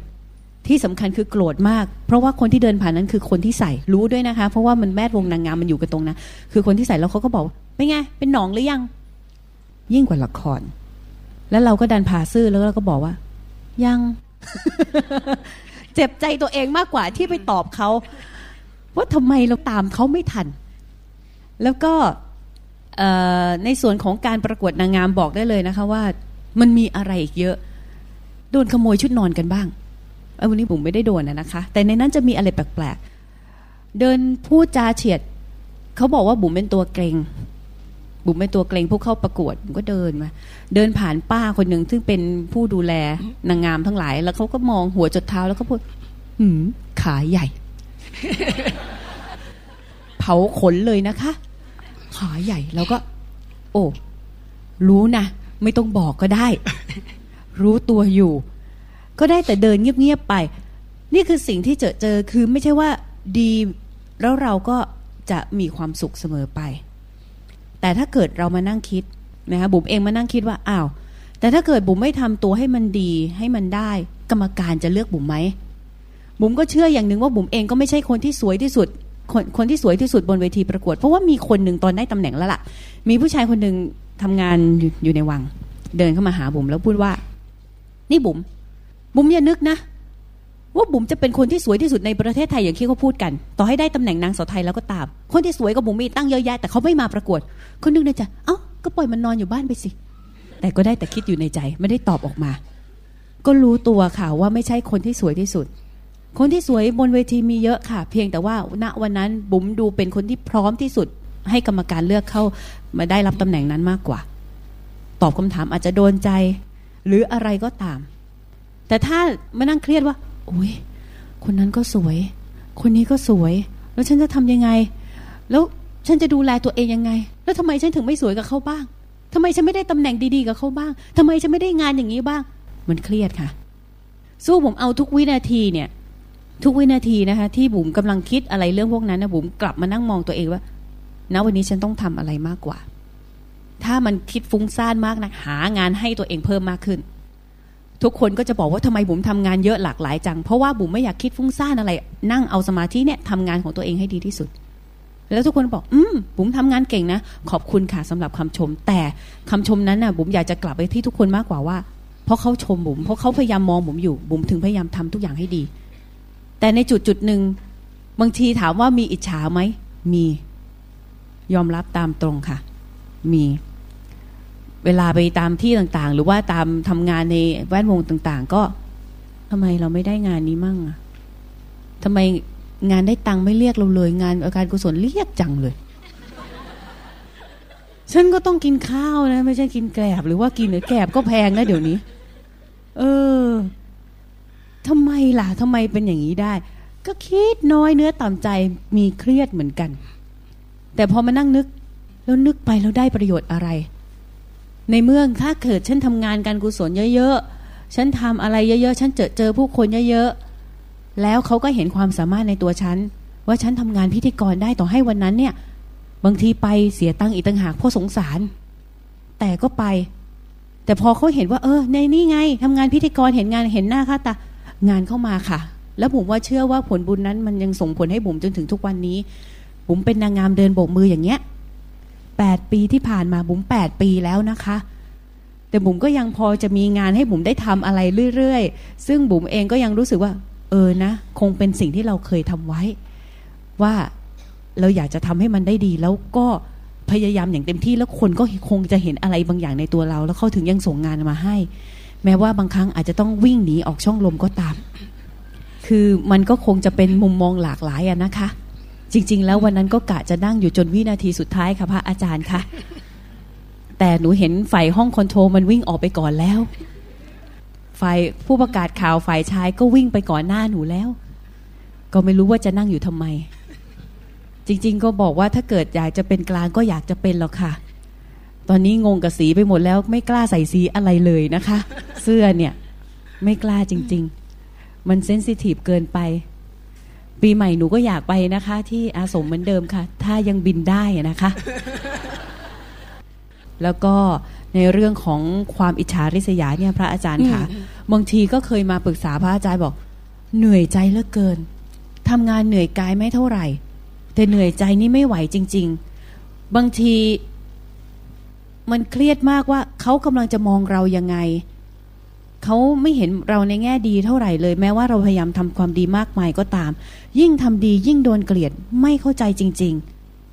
ที่สำคัญคือโกรธมาก เพราะว่าคนที่เดินผ่านนั้นคือคนที่ใส่รู้ด้วยนะคะ เพราะว่ามันแมดวงนางงามมันอยู่กันตรงนะคือคนที่ใส่แล้วเขาก็บอกเป็นไง เป็นหนองหรือยัง ยิ่งกว่าละคร แล้วเราก็ดันพาซื่อแล้วเราก็บอกว่า ยัง เจ็บใจตัวเองมากกว่าที่ไปตอบเขาว่าทำไมเราตามเขาไม่ทัน แล้วก็ในส่วนของการประกวดนางงามบอกได้เลยนะคะว่า มันมีอะไรอีกเยอะ โดนขโมยชุดนอนกันบ้างวันนี้ผมไม่ได้โดนนะคะ แต่ในนั้นจะมีอะไรแปลกๆ เดินพูดจาเฉียด เขาบอกว่าบุ๋มเป็นตัวเกรงบุ๋มเป็นตัวเกรงผู้เข้าประกวดบุ๋มก็เดินมา เดินผ่านป้าคนหนึ่งซึ่งเป็นผู้ดูแลนางงามทั้งหลาย แล้วเขาก็มองหัวจดเท้าแล้วก็พูด หืม ขาใหญ่ เผาขนเลยนะคะ ขาใหญ่แล้วก็ โอ้ รู้นะ ไม่ต้องบอกก็ได้ รู้ตัวอยู่ ก็ได้แต่เดินเงียบๆไป นี่คือสิ่งที่เจอเจอคือไม่ใช่ว่าดีแล้วเราก็จะมีความสุขเสมอไป แต่ถ้าเกิดเรามานั่งคิดนะคะบุ๋มเองมานั่งคิดว่าอ้าวแต่ถ้าเกิดบุ๋มไม่ทำตัวให้มันดีให้มันได้ กรรมการจะเลือกบุ๋มไหมบุ๋มก็เชื่ออย่างหนึ่งว่าบุ๋มเองก็ไม่ใช่คนที่สวยที่สุดคนคนที่สวยที่สุดบนเวทีประกวด เพราะว่ามีคนหนึ่งตอนได้ตำแหน่งแล้วล่ะ มีผู้ชายคนหนึ่งทำงานอยอยู่ในวัง เดินเข้ามาหาบุ๋มแล้วพูดว่า นี่บุ๋มบุ๋มอย่านึกนะ ว่าบุ๋มจะเป็นคนที่สวยที่สุดในประเทศไทยอย่างที่เขาพูดกัน ต่อให้ได้ตำแหน่งนางสาวไทยแล้วก็ตาม คนที่สวยกว่าบุ๋มมีตั้งเยอะแยะแต่เขาไม่มาประกวดคนนึงในใจเอ้าก็ปล่อยมันนอนอยู่บ้านไปสิ แต่ก็ได้แต่คิดอยู่ในใจไม่ได้ตอบออกมา ก็รู้ตัวค่ะว่าไม่ใช่คนที่สวยที่สุด คนที่สวยบนเวทีมีเยอะค่ะ เพียงแต่ว่าณวันนั้นบุ๋มดูเป็นคนที่พร้อมที่สุด ให้กรรมการเลือกเข้ามาได้รับตำแหน่งนั้นมากกว่า ตอบคำถามอาจจะโดนใจ หรืออะไรก็ตาม แต่ถ้ามานั่งเครียดว่าโอ้ยคนนั้นก็สวย คนนี้ก็สวย แล้วฉันจะทำยังไง แล้วฉันจะดูแลตัวเองยังไง แล้วทำไมฉันถึงไม่สวยกับเขาบ้างทำไมฉันไม่ได้ตำแหน่งดีๆกับเขาบ้างทำไมฉันไม่ได้งานอย่างนี้บ้าง มันเครียดค่ะ สู้ผมเอาทุกวินาทีเนี่ย ทุกวินาทีนะคะ ที่บุ๋มกำลังคิดอะไรเรื่องพวกนั้นนะบุ๋มกลับมานั่งมองตัวเองว่าณวันนี้ฉันต้องทำอะไรมากกว่า ถ้ามันคิดฟุ้งซ่านมากนะหางานให้ตัวเองเพิ่มมากขึ้น ทุกคนก็จะบอกว่าทำไมบุ๋มทำงานเยอะหลากหลายจัง เพราะว่าบุ๋มไม่อยากคิดฟุ้งซ่านอะไร นั่งเอาสมาธิเนี่ยทำงานของตัวเองให้ดีที่สุด แล้วทุกคนบอก อืมบุ๋มทำงานเก่งนะ ขอบคุณค่ะสำหรับคำชม แต่คำชมนั้นน่ะบุ๋มอยากจะกลับไปที่ทุกคนมากกว่าว่า เพราะเขาชมบุ๋มเพราะเขาพยายามมองบุ๋มอยู่บุ๋มถึงพยายามทำทุกอย่างให้ดี แต่ในจุดจุดหนึ่งบางทีถามว่ามีอิจฉาไหมมี ยอมรับตามตรงค่ะ มีเวลาไปตามที่ต่างๆ หรือว่าตามทำงานในแวดวงต่าง ๆ ก็ทำไมเราไม่ได้งานนี้มั่งอะทำไมงานได้ตังค์ไม่เรียกเราเลย งานการกุศลเรียกจังเลย ฉันก็ต้องกินข้าวนะ ไม่ใช่กินแกลบ หรือว่ากินหรือแกลบก็แพงนะเดี๋ยวนี้ เออทำไมล่ะทำไมเป็นอย่างนี้ได้ ก็คิดน้อยเนื้อต่ำใจมีเครียดเหมือนกัน แต่พอมานั่งนึก แล้วนึกไปแล้วได้ประโยชน์อะไร ในเมืองถ้าเกิดฉันทำงานการกุศลเยอะๆ ฉันทำอะไรเยอะๆ ฉันเจอเจอผู้คนเยอะๆ แล้วเขาก็เห็นความสามารถในตัวฉัน ว่าฉันทำงานพิธีกรได้ต่อให้วันนั้นเนี่ย บางทีไปเสียตังค์อีกต่างหากเพราะสงสาร แต่ก็ไป แต่พอเขาเห็นว่า เออ ในนี่ไงทำงานพิธีกรเห็นงานเห็นหน้าค่าตางานเข้ามาค่ะ แล้วผมว่าเชื่อว่าผลบุญนั้นมันยังส่งผลให้บุ๋มจนถึงทุกวันนี้บุ๋มเป็นนางงามเดินโบกมืออย่างเงี้ย แปดปีที่ผ่านมาบุ๋มแปดปีแล้วนะคะ แต่บุ๋มก็ยังพอจะมีงานให้บุ๋มได้ทำอะไรเรื่อยๆ ซึ่งบุ๋มเองก็ยังรู้สึกว่า เออนะ คงเป็นสิ่งที่เราเคยทำไว้ ว่าเราอยากจะทำให้มันได้ดี แล้วก็พยายามอย่างเต็มที่แล้วคนก็คงจะเห็นอะไรบางอย่างในตัวเรา แล้วเขาถึงยังส่งงานมาให้ แม้ว่าบางครั้งอาจจะต้องวิ่งหนีออกช่องลมก็ตาม คือมันก็คงจะเป็นมุมมองหลากหลายอะนะคะ จริง ๆ แล้ววันนั้นก็กะจะนั่งอยู่จนวินาทีสุดท้ายค่ะพระอาจารย์คะแต่หนูเห็นฝ่ายห้องคอนโทรลมันวิ่งออกไปก่อนแล้วฝ่ายผู้ประกาศข่าวฝ่ายชายก็วิ่งไปก่อนหน้าหนูแล้ว ก็ไม่รู้ว่าจะนั่งอยู่ทำไม จริง ๆ ก็บอกว่าถ้าเกิดอยากจะเป็นกลางก็อยากจะเป็นหรอกค่ะ ตอนนี้งงกับสีไปหมดแล้วไม่กล้าใส่สีอะไรเลยนะคะ เสื้อเนี่ย ไม่กล้าจริง ๆ มันเซนซิทีฟเกินไป ปีใหม่หนูก็อยากไปนะคะ ที่อาสมเหมือนเดิมค่ะ ถ้ายังบินได้นะคะ แล้วก็ในเรื่องของความอิจฉาริษยาเนี่ยพระอาจารย์ค่ะบางทีก็เคยมาปรึกษาพระอาจารย์บอก เหนื่อยใจเหลือเกินทำงานเหนื่อยกายไม่เท่าไหร่ แต่เหนื่อยใจนี่ไม่ไหวจริง ๆ บางทีมันเครียดมากว่าเขากำลังจะมองเรายังไง เขาไม่เห็นเราในแง่ดีเท่าไหร่เลย แม้ว่าเราพยายามทำความดีมากมายก็ตาม ยิ่งทำดียิ่งโดนเกลียดไม่เข้าใจจริง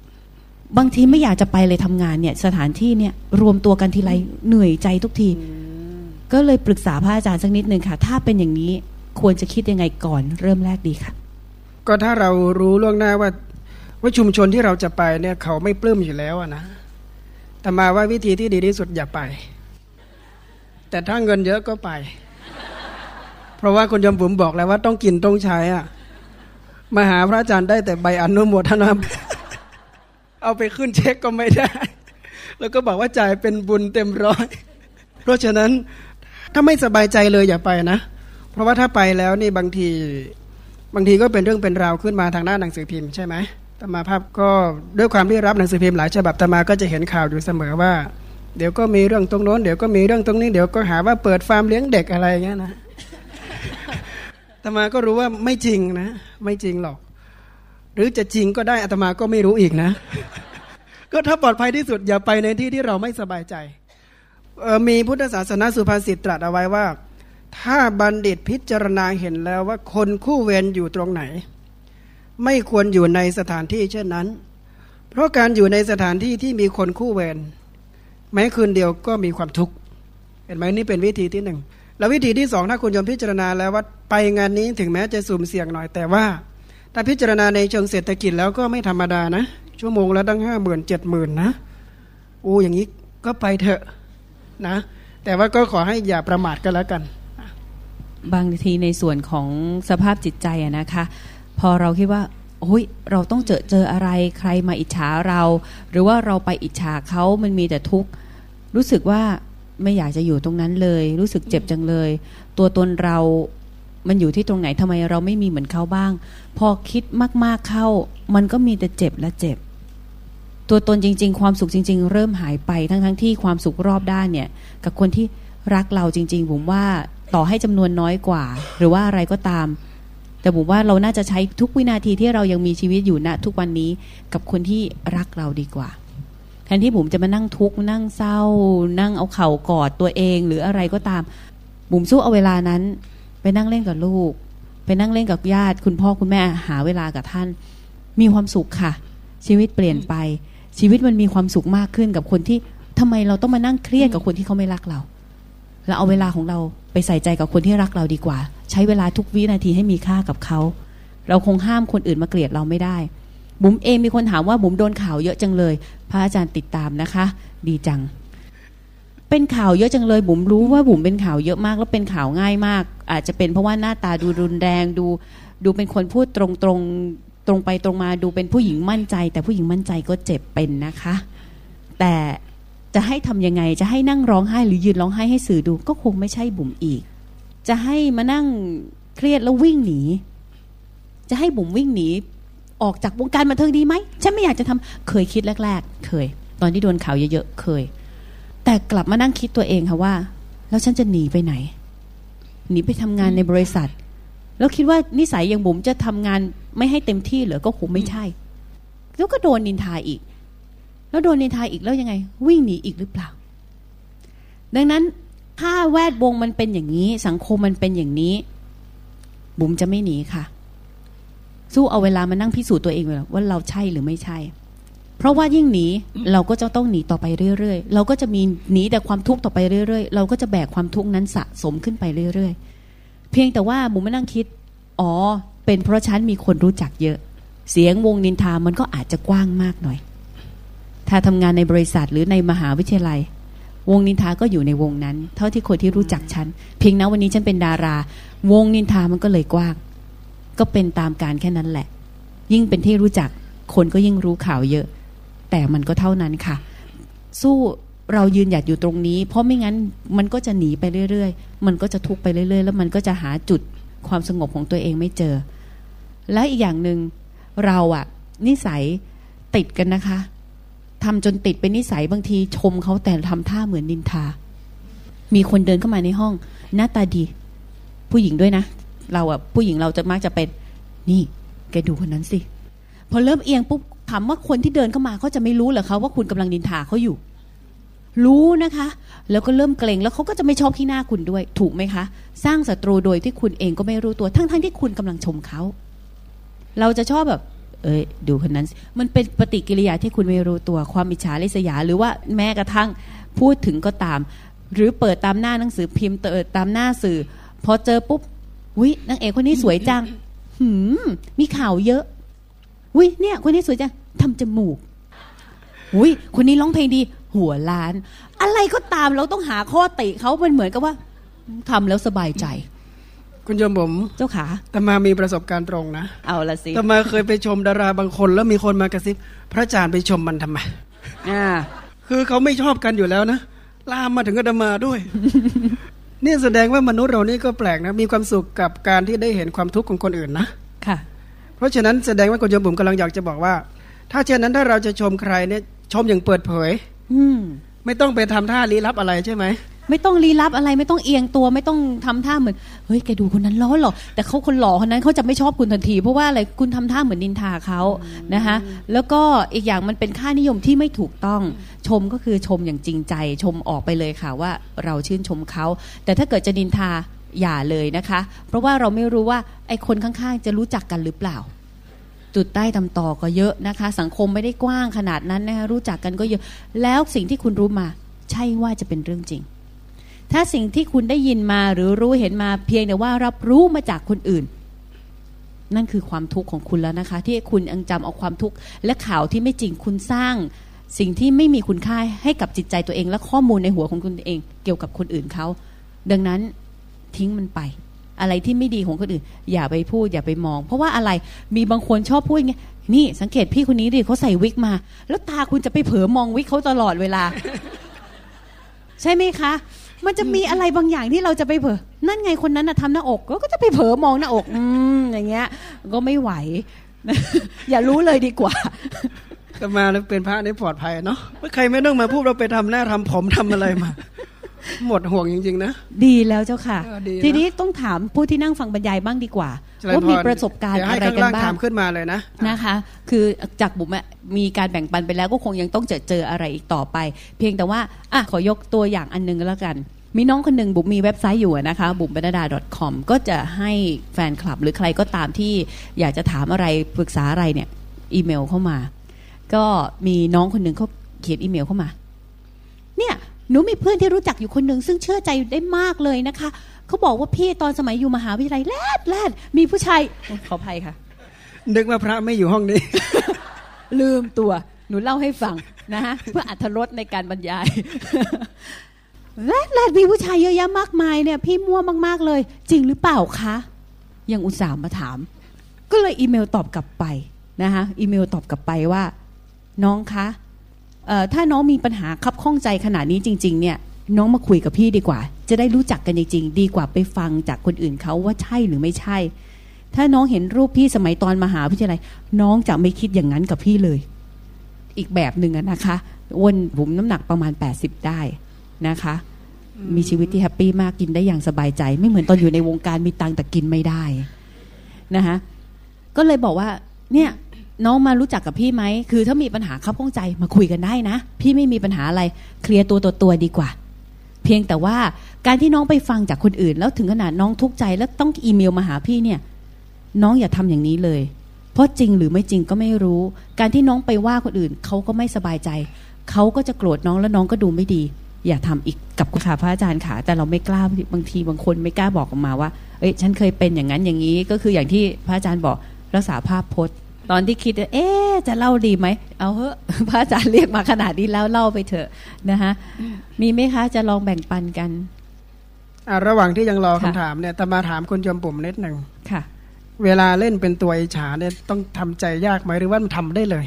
ๆ บางทีไม่อยากจะไปเลยทำงานเนี่ย สถานที่เนี่ยรวมตัวกันทีไรเหนื่อยใจทุกที ก็เลยปรึกษาพระอาจารย์สักนิดหนึ่งค่ะ ถ้าเป็นอย่างนี้ควรจะคิดยังไงก่อนเริ่มแรกดีค่ะ ก็ถ้าเรารู้ล่วงหน้าว่าว่าชุมชนที่เราจะไปเนี่ยเขาไม่ปลื้มอยู่แล้วนะแต่มาว่าวิธีที่ดีที่สุดอย่าไป แต่ถ้าเงินเยอะก็ไป เพราะว่าคุณยมผมบอกแล้วว่าต้องกินต้องใช้อะมาหาพระอาจารย์ได้แต่ใบอนุโมทนาเอาไปขึ้นเช็คก็ไม่ได้ แล้วก็บอกว่าจ่ายเป็นบุญเต็มร้อย เพราะฉะนั้นถ้าไม่สบายใจเลยอย่าไปนะ เพราะว่าถ้าไปแล้วนี่บางทีบางทีก็เป็นเรื่องเป็นราวขึ้นมาทางหน้าหนังสือพิมพ์ใช่ไหมตมาภาพก็ด้วยความที่รับหนังสือพิมพ์หลายฉบับตมาก็จะเห็นข่าวอยู่เสมอว่า เดี๋ยวก็มีเรื่องตรงโน้นเดี๋ยวก็มีเรื่องตรงนี้เดี๋ยวก็หาว่าเปิดฟาร์มเลี้ยงเด็กอะไรเงี้ยนะอาตมาก็รู้ว่าไม่จริงนะ ไม่จริงหรอก หรือจะจริงก็ได้อาตมาก็ไม่รู้อีกนะ ก็ถ้าปลอดภัยที่สุดอย่าไปในที่ที่เราไม่สบายใจ มีพุทธศาสนาสุภาษิตตรัสเอาไว้ว่า ถ้าบัณฑิตพิจารณาเห็นแล้วว่าคนคู่เวรอยู่ตรงไหน ไม่ควรอยู่ในสถานที่เช่นนั้น เพราะการอยู่ในสถานที่ที่มีคนคู่เวร แม้คืนเดียวก็มีความทุกข์เห็นไหมนี่เป็นวิธีที่หนึ่งแล้ววิธีที่สองถ้าคุณยมพิจารณาแล้วว่าไปงานนี้ถึงแม้จะสุ่มเสี่ยงหน่อยแต่ว่า ถ้าพิจารณาในเชิงเศรษฐกิจแล้วก็ไม่ธรรมดานะ ชั่วโมงละตั้งห้าหมื่นเจ็ดหมื่นนะอู้อย่างนี้ก็ไปเถอะนะ แต่ว่าก็ขอให้อย่าประมาทกันแล้วกัน บางทีในส่วนของสภาพจิตใจอะนะคะ พอเราคิดว่าโอ้ยเราต้องเจอเจออะไรใครมาอิจฉาเรา หรือว่าเราไปอิจฉาเขามันมีแต่ทุกข์ รู้สึกว่าไม่อยากจะอยู่ตรงนั้นเลย รู้สึกเจ็บจังเลย ตัวตนเรามันอยู่ที่ตรงไหนทำไมเราไม่มีเหมือนเขาบ้าง พอคิดมากๆเข้า มันก็มีแต่เจ็บและเจ็บ ตัวตนจริง ๆ ความสุขจริง ๆ เริ่มหายไปทั้งๆทที่ความสุขรอบด้านเนี่ย กับคนที่รักเราจริง ๆ ผมว่าต่อให้จำนวนน้อยกว่า หรือว่าอะไรก็ตาม แต่ผมว่าเราน่าจะใช้ทุกวินาทีที่เรายังมีชีวิตอยู่ณทุกวันนี้กับคนที่รักเราดีกว่า นที่ผมจะมานั่งทุกข์นั่งเศร้า นั่งเอาเข่ากอดตัวเอง หรืออะไรก็ตามบุ๋มสู้เอาเวลานั้น ไปนั่งเล่นกับลูก ไปนั่งเล่นกับญาติ คุณพ่อคุณแม่หาเวลากับท่าน มีความสุขค่ะ ชีวิตเปลี่ยนไป ชีวิตมันมีความสุขมากขึ้นกับคนที่ทำไมเราต้องมานั่งเครียดกับคนที่เขาไม่รักเราเราเอาเวลาของเราไปใส่ใจกับคนที่รักเราดีกว่า ใช้เวลาทุกวินาทีให้มีค่ากับเขา เราคงห้ามคนอื่นมาเกลียดเราไม่ได้ บุ๋มเองมีคนถามว่าบุ๋มโดนข่าวเยอะจังเลย พระอาจารย์ติดตามนะคะ ดีจัง เป็นข่าวเยอะจังเลย บุ๋มรู้ว่าบุ๋มเป็นข่าวเยอะมาก แล้วเป็นข่าวง่ายมาก อาจจะเป็นเพราะว่าหน้าตาดูรุนแรงดู ดูเป็นคนพูดตรงตรงไปตรงมาดูเป็นผู้หญิงมั่นใจ แต่ผู้หญิงมั่นใจก็เจ็บเป็นนะคะ แต่จะให้ทำยังไงจะให้นั่งร้องไห้หรือยืนร้องไห้ให้สื่อดู ก็คงไม่ใช่บุ๋มอีก จะให้มานั่งเครียดแล้ววิ่งหนี จะให้บุ๋มวิ่งหนี ออกจากวงการบันเทิงดีไหมฉันไม่อยากจะทำเคยคิดแรก ๆ เคย ตอนที่โดนข่าวเยอะๆเคย แต่กลับมานั่งคิดตัวเองค่ะว่า แล้วฉันจะหนีไปไหน หนีไปทำงานในบริษัท แล้วคิดว่านิสัยอย่างบุ๋มจะทำงานไม่ให้เต็มที่เหรอก็คงไม่ใช่ แล้วก็โดนนินทาอีก แล้วโดนนินทาอีกแล้วยังไง วิ่งหนีอีกหรือเปล่า ดังนั้นถ้าแวดวงมันเป็นอย่างนี้ สังคมมันเป็นอย่างนี้ บุ๋มจะไม่หนีค่ะ สู้เอาเวลามานั่งพิสูจน์ตัวเองเลยว่าเราใช่หรือไม่ใช่ เพราะว่ายิ่งหนีเราก็จะต้องหนีต่อไปเรื่อยๆ เราก็จะมีหนีแต่ความทุกข์ต่อไปเรื่อยๆ เราก็จะแบกความทุกข์นั้นสะสมขึ้นไปเรื่อยๆ เพียงแต่ว่าบุ๋มมานั่งคิด อ๋อ เป็นเพราะฉันมีคนรู้จักเยอะ เสียงวงนินทามันก็อาจจะกว้างมากหน่อย ถ้าทำงานในบริษัทหรือในมหาวิทยาลัยวงนินทาก็อยู่ในวงนั้น เท่าที่คนที่รู้จักฉัน เพียงนั้นวันนี้ฉันเป็นดาราวงนินทามันก็เลยกว้าง ก็เป็นตามการแค่นั้นแหละ ยิ่งเป็นที่รู้จักคนก็ยิ่งรู้ข่าวเยอะ แต่มันก็เท่านั้นค่ะ สู้เรายืนหยัดอยู่ตรงนี้ เพราะไม่งั้นมันก็จะหนีไปเรื่อยๆ มันก็จะทุกไปเรื่อยๆ แล้วมันก็จะหาจุดความสงบของตัวเองไม่เจอ และอีกอย่างหนึ่งเราอะนิสัยติดกันนะคะทำจนติดเป็นนิสัยบางทีชมเขาแต่ทำท่าเหมือนนินทา มีคนเดินเข้ามาในห้อง หน้าตาดี ผู้หญิงด้วยนะ เราอะผู้หญิงเราจะมักจะเป็น นี่แกดูคนนั้นสิ พอเริ่มเอียงปุ๊บถามว่าคนที่เดินเข้ามาเขาจะไม่รู้เหรอคะว่าคุณกำลังนินทาเขาอยู่ รู้นะคะ แล้วก็เริ่มเกรงแล้วเขาก็จะไม่ชอบที่หน้าคุณด้วย ถูกไหมคะ สร้างศัตรูโดยที่คุณเองก็ไม่รู้ตัวทั้งๆทที่คุณกำลังชมเขา เราจะชอบแบบ เอ้ยดูคนนั้น มันเป็นปฏิกิริยาที่คุณไม่รู้ตัวความอิจฉาริษยา หรือว่าแม้กระทั่งพูดถึงก็ตาม หรือเปิดตามหน้าหนังสือพิมพ์เปิดตามหน้าสื่อพอเจอปุ๊บ วินางเอกคนนี้สวยจัง หืม มีข่าวเยอะอุ้ยเนี่ย คนนี้สวยจังทำจมูกอุ้ยคนนี้ร้องเพลงดี หัวล้าน อะไรก็ตามเราต้องหาข้อติเขามันเหมือนกับว่าทำแล้วสบายใจ คุณโยมผมเจ้าขาแต่มามีประสบการณ์ตรงนะ เอาละสิแต่มาเคยไปชมดาราบางคน แล้วมีคนมากระซิบ พระอาจารย์ไปชมมันทำไมอ่าคือเขาไม่ชอบกันอยู่แล้วนะลามมาถึงอาตมาด้วยเนี่ยแสดงว่ามนุษย์เรานี่ก็แปลกนะมีความสุขกับการที่ได้เห็นความทุกข์ของคนอื่นนะค่ะ เพราะฉะนั้นแสดงว่าคุณโยมผมกำลังอยากจะบอกว่า ถ้าเช่นนั้นถ้าเราจะชมใครเนี่ยชมอย่างเปิดเผย อืมไม่ต้องไปทำท่าลี้ลับอะไรใช่ไหม ไม่ต้องรีลับอะไรไม่ต้องเอียงตัวไม่ต้องทำท่าเหมือนเฮ้ยแกดูคนนั้นล้อหรอแต่เขาคนหล่อคนนั้นเขาจะไม่ชอบคุณทันที เพราะว่าอะไรคุณทำท่าเหมือนนินทาเขานะคะแล้วก็อีกอย่างมันเป็นค่านิยมที่ไม่ถูกต้องชมก็คือชมอย่างจริงใจ ชมออกไปเลยค่ะว่าเราชื่นชมเขาแต่ถ้าเกิดจะนินทาอย่าเลยนะคะ เพราะว่าเราไม่รู้ว่าไอ้คนข้างๆ จะรู้จักกันหรือเปล่า จุดใต้ตำต่อก็เยอะนะคะ สังคมไม่ได้กว้างขนาดนั้นนะคะรู้จักกันก็เยอะ แล้วสิ่งที่คุณรู้มา ใช่ว่าจะเป็นเรื่องจริง ถ้าสิ่งที่คุณได้ยินมาหรือรู้เห็นมาเพียงแต่ว่ารับรู้มาจากคนอื่น นั่นคือความทุกข์ของคุณแล้วนะคะ ที่คุณยังจำเอาความทุกข์และข่าวที่ไม่จริงคุณสร้าง สิ่งที่ไม่มีคุณค่าให้กับจิตใจตัวเอง และข้อมูลในหัวของคุณเอง เกี่ยวกับคนอื่นเขาดังนั้นทิ้งมันไป อะไรที่ไม่ดีของคนอื่น อย่าไปพูดอย่าไปมอง เพราะว่าอะไรมีบางคนชอบพูดอย่างเงี้นี่สังเกตพี่คนนี้ดิเขาใส่วิกมา แล้วตาคุณจะไปเผลอมองวิกเขาตลอดเวลา ใช่ไหมคะ มันจะมีอะไรบางอย่างที่เราจะไปเผลอนั่นไงคนนั้นนะทำหน้าอกก็จะไปเผลอมองหน้าอก อืมอย่างเงี้ย ก็ไม่ไหว อย่ารู้เลยดีกว่าแต่มาแล้วเป็นพระได้ปลอดภัยเนาะใครไม่ต้องมาพูดเราไปทำหน้าทำผมทำอะไรมา หมดห่วงจริง ๆ นะ ดีแล้วเจ้าค่ะเออดีนะทีนี้ต้องถามผู้ที่นั่งฟังบรรยายบ้างดีกว่าเจริญว่ามีพประสบการณ์เดี๋ยวให้อะไรข้างกันล่างบ้าถางมขึ้นมาเลยนะนะคะ คือจากบุ๋มอะมีการแบ่งปันไปแล้วก็คงยังต้องเจอเจออะไรอีกต่อไป เพียงแต่ว่าอะขอยกตัวอย่างอันหนึงก็แล้วกันมีน้องคนหนึ่งบุ๋มมีเว็บไซต์อยู่อะนะคะบุ๋มบรรดา .com ก็จะให้แฟนคลับหรือใครก็ตามที่อยากจะถามอะไรปรึกษาอะไรเนี่ย อีเมลเข้ามา ก็มีน้องคนหนึ่งเขาเขียนอีเมลเข้ามา เนี่ย หนูมีเพื่อนที่รู้จักอยู่คนหนึ่งซึ่งเชื่อใจได้มากเลยนะคะเขาบอกว่าพี่ตอนสมัยอยู่มหาวิทยาลัยแรดแรดมีผู้ชายขออภัยค่ะนึกว่าพระไม่อยู่ห้องนี้ ลืมตัว หนูเล่าให้ฟังนะฮะเพื่ออัธรสในการบรรยายแรดแรดมีผู้ชายเยอะแยะมากมายเนี่ย พี่มั่วมาก ๆ เลย จริงหรือเปล่าคะยังอุตส่าห์มาถาม ก็เลยอีเมลตอบกลับไปนะคะอีเมลตอบกลับไปว่า น้องคะเอ่อ ถ้าน้องมีปัญหาคับข้องใจขนาดนี้จริง ๆ เนี่ย น้องมาคุยกับพี่ดีกว่า จะได้รู้จักกันจริง ๆ ดีกว่าไปฟังจากคนอื่นเขาว่าใช่หรือไม่ใช่ ถ้าน้องเห็นรูปพี่สมัยตอนมหาวิทยาลัย น้องจะไม่คิดอย่างนั้นกับพี่เลย อีกแบบหนึ่งนะคะวนผมน้ำหนักประมาณ 80 ได้นะคะ มีชีวิตที่แฮปปี้มากกินได้อย่างสบายใจ ไม่เหมือนตอนอยู่ในวงการมีตังค์แต่กินไม่ได้นะคะก็เลยบอกว่าเนี่ย น้องมารู้จักกับพี่ไหม คือถ้ามีปัญหาคับข้องใจมาคุยกันได้นะ พี่ไม่มีปัญหาอะไร เคลียร์ตัวต่อตัวดีกว่า เพียงแต่ว่าการที่น้องไปฟังจากคนอื่น แล้วถึงขนาดน้องทุกข์ใจแล้วต้องอีเมลมาหาพี่เนี่ย น้องอย่าทำอย่างนี้เลย เพราะจริงหรือไม่จริงก็ไม่รู้ การที่น้องไปว่าคนอื่นเขาก็ไม่สบายใจ เขาก็จะโกรธน้องแล้วน้องก็ดูไม่ดี อย่าทำอีกกับคุณค่ะพระอาจารย์ค่ะ แต่เราไม่กล้าบางทีบางคนไม่กล้าบอกออกมาว่า เอ้ยฉันเคยเป็นอย่างนั้นอย่างนี้ ก็คืออย่างที่พระอาจารย์บอกรักษาภาพพจน์ ตอนที่คิดว่าเอ๊ะจะเล่าดีไหม เอาเถอะพระอาจารย์เรียกมาขนาดนี้แล้วเล่าไปเถอะนะคะมีไหมคะจะลองแบ่งปันกันอะระหว่างที่ยังรอค่ะคำถามเนี่ยแต่มาถามคุณโยมปุ่มนิดหนึ่งค่ะ เวลาเล่นเป็นตัวอิจฉาเนี่ยต้องทำใจยากไหมหรือว่ามันทำได้เลย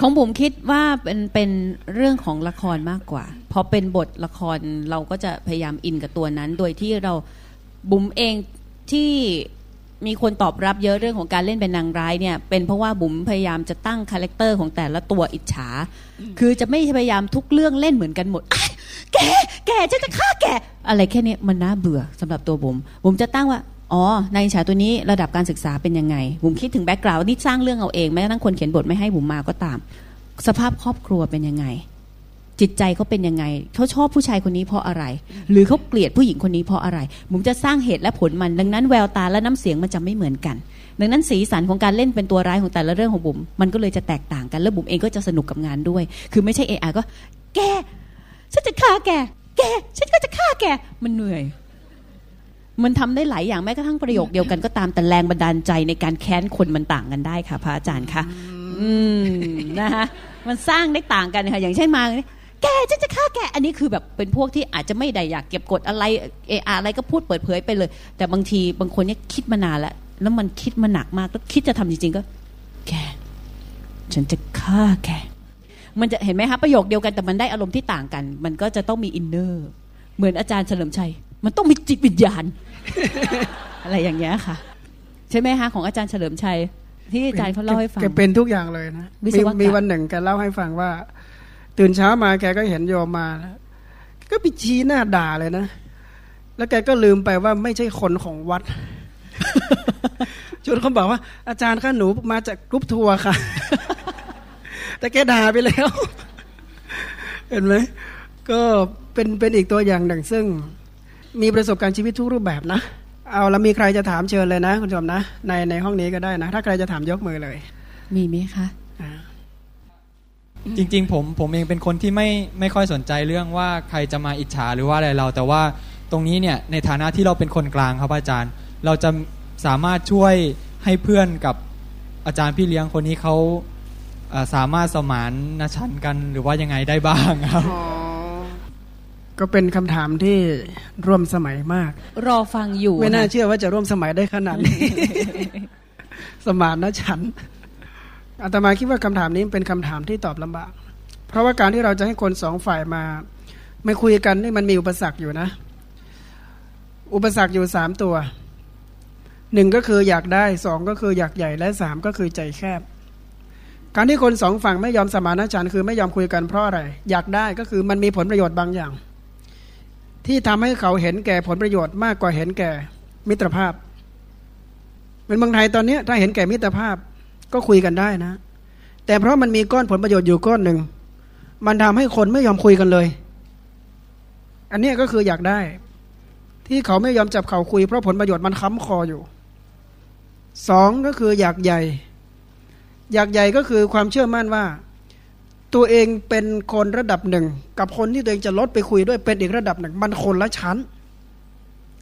ของผมคิดว่าเป็นเป็นเรื่องของละครมากกว่า พอเป็นบทละครเราก็จะพยายามอินกับตัวนั้น โดยที่เราบุ๋มเองที่ มีคนตอบรับเยอะเรื่องของการเล่นเป็นนางร้ายเนี่ย เป็นเพราะว่าบุ๋มพยายามจะตั้ง character ของแต่ละตัวอิจฉา คือจะไม่พยายามทุกเรื่องเล่นเหมือนกันหมด แก แกฉันจะฆ่าแก อะไรแค่เนี้ยมันน่าเบื่อสำหรับตัวบุ๋มบุ๋มจะตั้งว่า อ๋อนางอิจฉาตัวนี้ระดับการศึกษาเป็นยังไง บุ๋มคิดถึง background นี่สร้างเรื่องเอาเองแม้กระทั่งคนเขียนบทไม่ให้บุ๋มมาก็ตาม สภาพครอบครัวเป็นยังไง จิตใจเขาเป็นยังไงเขาชอบผู้ชายคนนี้เพราะอะไร หรือเขาเกลียดผู้หญิงคนนี้เพราะอะไรบุ๋มจะสร้างเหตุและผลมัน ดังนั้นแววตาและน้ำเสียงมันจะไม่เหมือนกัน ดังนั้นสีสันของการเล่นเป็นตัวร้ายของแต่ละเรื่องของบุ๋มมันก็เลยจะแตกต่างกันแล้วบุ๋มเองก็จะสนุกกับงานด้วย คือไม่ใช่เอไอก็ แกฉันจะฆ่าแก แกฉันก็จะฆ่าแกมันเหนื่อย มันทำได้หลายอย่างแม้กระทั่งประโยคเดียวกันก็ตามแต่แรงบันดาลใจในการแค้นคนมันต่างกันได้ค่ะพระอาจารย์คะอืมนะคะมันสร้างได้ต่างกันค่ะอย่างเช่นมา แกจะจะฆ่าแกอันนี้คือแบบเป็นพวกที่อาจจะไม่ได้อยากเก็บกดอะไรเอออะไรก็พูดเปิดเผยไปเลย แต่บางทีบางคนเนี่ยคิดมานานแล้ว แล้วมันคิดมาหนักมากแล้วคิดจะทำจริงๆก็ แก ฉันจะฆ่าแกมันจะเห็นไหมคะประโยคเดียวกันแต่มันได้อารมณ์ที่ต่างกัน มันก็จะต้องมีอินเนอร์เหมือนอาจารย์เฉลิมชัย มันต้องมีจิตวิญญาณ อะไรอย่างเงี้ยค่ะ ใช่ไหมคะของอาจารย์เฉลิมชัย ที่อาจารย์เขาเล่าให้ฟังแกเป็นทุกอย่างเลยนะวิศมีวกรรมมีวันหนึ่งแกเล่าให้ฟังว่า ตื่นเช้ามาแกก็เห็นโยมมาแล้วก็ไปชี้หน้าด่าเลยนะ แล้วแกก็ลืมไปว่าไม่ใช่คนของวัดจนเขาบอกว่า อาจารย์คะหนูมาจากกรุ๊ปทัวร์ค่ะ แต่แกด่าไปแล้ว เห็นไหมก็เป็นเป็นอีกตัวอย่างหนึ่งซึ่ง มีประสบการณ์ชีวิตทุกรูปแบบนะเอาแล้วมีใครจะถามเชิญเลยนะ คุณผู้ชมนะ ในในห้องนี้ก็ได้นะ ถ้าใครจะถามยกมือเลย มีไหมคะอ่า จริง ๆ ผมผมเองเป็นคนที่ไม่ไม่ค่อยสนใจเรื่องว่าใครจะมาอิจฉาหรือว่าอะไรเรา แต่ว่าตรงนี้เนี่ยในฐานะที่เราเป็นคนกลางครับอาจารย์ เราจะสามารถช่วยให้เพื่อนกับอาจารย์พี่เลี้ยงคนนี้เขาเอ่อสามารถสมานนชันกันหรือว่ายังไงได้บ้างครับก็เป็นคำถามที่ร่วมสมัยมาก รอฟังอยู่ ไม่น่าค่ะเชื่อว่าจะร่วมสมัยได้ขนาดนี้ สมานนะฉัน อาตมาคิดว่าคำถามนี้เป็นคำถามที่ตอบลำบาก เพราะว่าการที่เราจะให้คนสองฝ่ายมา ไม่คุยกันนี่มันมีอุปสรรคอยู่นะ อุปสรรคอยู่สามตัวหนึ่งก็คืออยากได้สองก็คืออยากใหญ่และสามก็คือใจแคบ การที่คนสองฝั่งไม่ยอมสมานฉันท์คือไม่ยอมคุยกันเพราะอะไร อยากได้ก็คือมันมีผลประโยชน์บางอย่าง ที่ทำให้เขาเห็นแก่ผลประโยชน์มากกว่าเห็นแก่มิตรภาพเป็นเมืองไทยตอนนี้ถ้าเห็นแก่มิตรภาพ ก็คุยกันได้นะ แต่เพราะมันมีก้อนผลประโยชน์อยู่ก้อนหนึ่ง มันทำให้คนไม่ยอมคุยกันเลย อันนี้ก็คืออยากได้ ที่เขาไม่ยอมจับเขาคุยเพราะผลประโยชน์มันค้ำคออยู่สองก็คืออยากใหญ่ อยากใหญ่ก็คือความเชื่อมั่นว่า ตัวเองเป็นคนระดับหนึ่ง กับคนที่ตัวเองจะลดไปคุยด้วยเป็นอีกระดับหนึ่ง มันคนละชั้น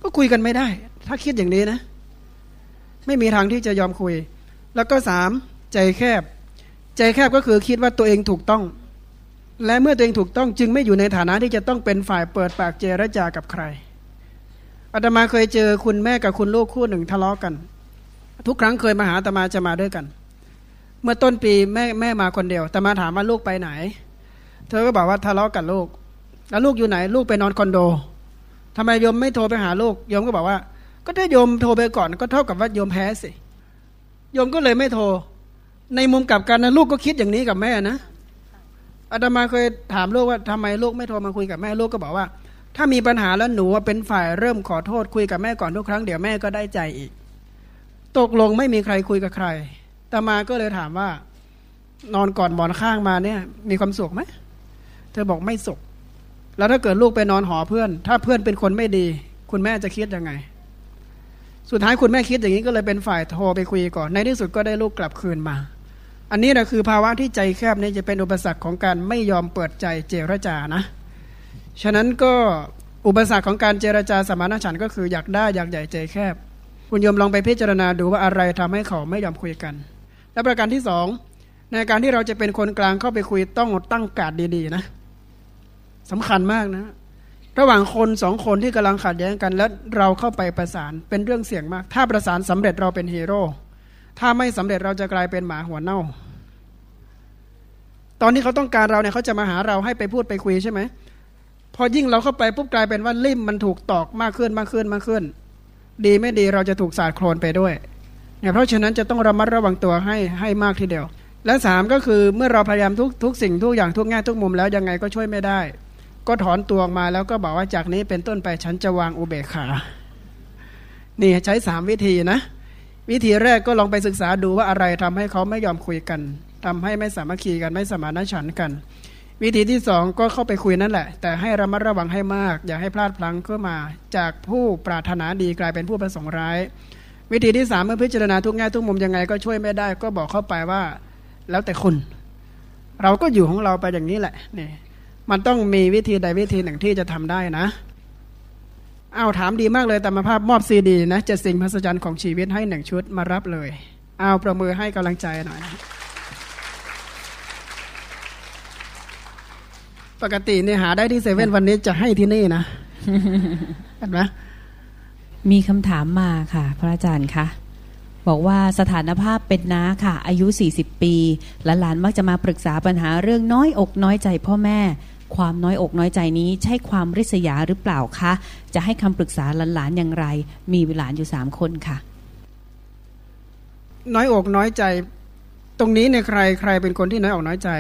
ก็คุยกันไม่ได้ ถ้าคิดอย่างนี้นะ ไม่มีทางที่จะยอมคุย แล้วก็สามใจแคบ ใจแคบก็คือคิดว่าตัวเองถูกต้อง และเมื่อตัวเองถูกต้องจึงไม่อยู่ในฐานะที่จะต้องเป็นฝ่ายเปิดปากเจรจากับใครอาตมาเคยเจอคุณแม่กับคุณลูกคู่หนึ่งทะเลาะกัน ทุกครั้งเคยมาหาอาตมาจะมาด้วยกัน เมื่อต้นปีแม่แม่มาคนเดียวแต่มาถามว่าลูกไปไหน เธอก็บอกว่าทะเลาะกับลูก แล้วลูกอยู่ไหน ลูกไปนอนคอนโดทำไมโยมไม่โทรไปหาลูกโยมก็บอกว่า ก็ถ้าโยมโทรไปก่อนก็เท่ากับว่าโยมแพ้สิ โยมก็เลยไม่โทร ในมุมกลับกันนะลูกก็คิดอย่างนี้กับแม่นะอาตมาเคยถามลูกว่าทำไมลูกไม่โทรมาคุยกับแม่ลูกก็บอกว่า ถ้ามีปัญหาแล้วหนูเป็นฝ่ายเริ่มขอโทษคุยกับแม่ก่อนทุกครั้งเดี๋ยวแม่ก็ได้ใจอีก ตกลงไม่มีใครคุยกับใครตามาก็เลยถามว่า นอนก่อนหมอนข้างมาเนี่ย มีความสุขไหมเธอบอกไม่สุข แล้วถ้าเกิดลูกไปนอนหอเพื่อน ถ้าเพื่อนเป็นคนไม่ดี คุณแม่จะคิดยังไง สุดท้ายคุณแม่คิดอย่างนี้ก็เลยเป็นฝ่ายโทรไปคุยก่อน ในที่สุดก็ได้ลูกกลับคืนมา อันนี้นะคือภาวะที่ใจแคบนี่จะเป็นอุปสรรคของการไม่ยอมเปิดใจเจรจานะ ฉะนั้นก็อุปสรรคของการเจรจาสมานฉันท์ก็คืออยากได้อยากใหญ่ใจแคบ คุณโยมลองไปพิจารณาดูว่าอะไรทำให้เขาไม่ยอมคุยกัน และประการที่สองในการที่เราจะเป็นคนกลางเข้าไปคุยต้องตั้งการดดีๆนะสำคัญมากนะ ระหว่างคนสองคนที่กำลังขัดแย้งกัน และเราเข้าไปประสานเป็นเรื่องเสี่ยงมาก ถ้าประสานสำเร็จเราเป็นฮีโร่ถ้าไม่สำเร็จเราจะกลายเป็นหมาหัวเน่า ตอนนี้เขาต้องการเราเนี่ยเขาจะมาหาเราให้ไปพูดไปคุยใช่ไหมพอยิ่งเราเข้าไปปุ๊บกลายเป็นว่าลิ่มมันถูกตอกมากขึ้นมากขึ้นมากขึ้น ดีไม่ดีเราจะถูกสาดโคลนไปด้วยเนี่ยเพราะฉะนั้นจะต้องระมัดระวังตัวให้ให้มากทีเดียว และสามก็คือเมื่อเราพยายามทุกทุกสิ่งทุกอย่างทุกแง่ทุกมุมแล้วยังไงก็ช่วยไม่ได้ ก็ถอนตัวออกมาแล้วก็บอกว่าจากนี้เป็นต้นไปฉันจะวางอุเบกขา นี่ใช้สามวิธีนะ วิธีแรกก็ลองไปศึกษาดูว่าอะไรทำให้เขาไม่ยอมคุยกันทำให้ไม่สามัคคีกันไม่สมานฉันท์กัน วิธีที่สองก็เข้าไปคุยนั่นแหละ แต่ให้ระมัดระวังให้มาก อย่าให้พลาดพลั้งเข้ามาจากผู้ปรารถนาดีกลายเป็นผู้ประสงค์ร้าย วิธีที่สามเมื่อพิจารณาทุกแง่ทุกมุมยังไงก็ช่วยไม่ได้ ก็บอกเข้าไปว่า แล้วแต่คุณ เราก็อยู่ของเราไปอย่างนี้แหละนี่ มันต้องมีวิธีใดวิธีหนึ่งที่จะทำได้นะเอาถามดีมากเลยแต่มาภาพมอบซีดีนะเจ็ดสิ่งมหัศจรรย์ของชีวิตให้หนึ่งชุดมารับเลย เอาประมือให้กำลังใจหน่อยนะปกติเนี่ยหาได้ที่เซเว่นวันนี้จะให้ที่นี่นะเห็นไหมมีคำถามมาค่ะ พระอาจารย์คะบอกว่าสถานภาพเป็นน้าค่ะ อายุ 40 ปี และหลานมักจะมาปรึกษาปัญหาเรื่องน้อยอกน้อยใจพ่อแม่ ความน้อยอกน้อยใจนี้ใช่ความริษยาหรือเปล่าคะ จะให้คำปรึกษาหลานๆอย่างไร มีหลานอยู่สามคนค่ะ น้อยอกน้อยใจ ตรงนี้เนี่ยใครใครเป็นคนที่น้อยอกน้อยใจ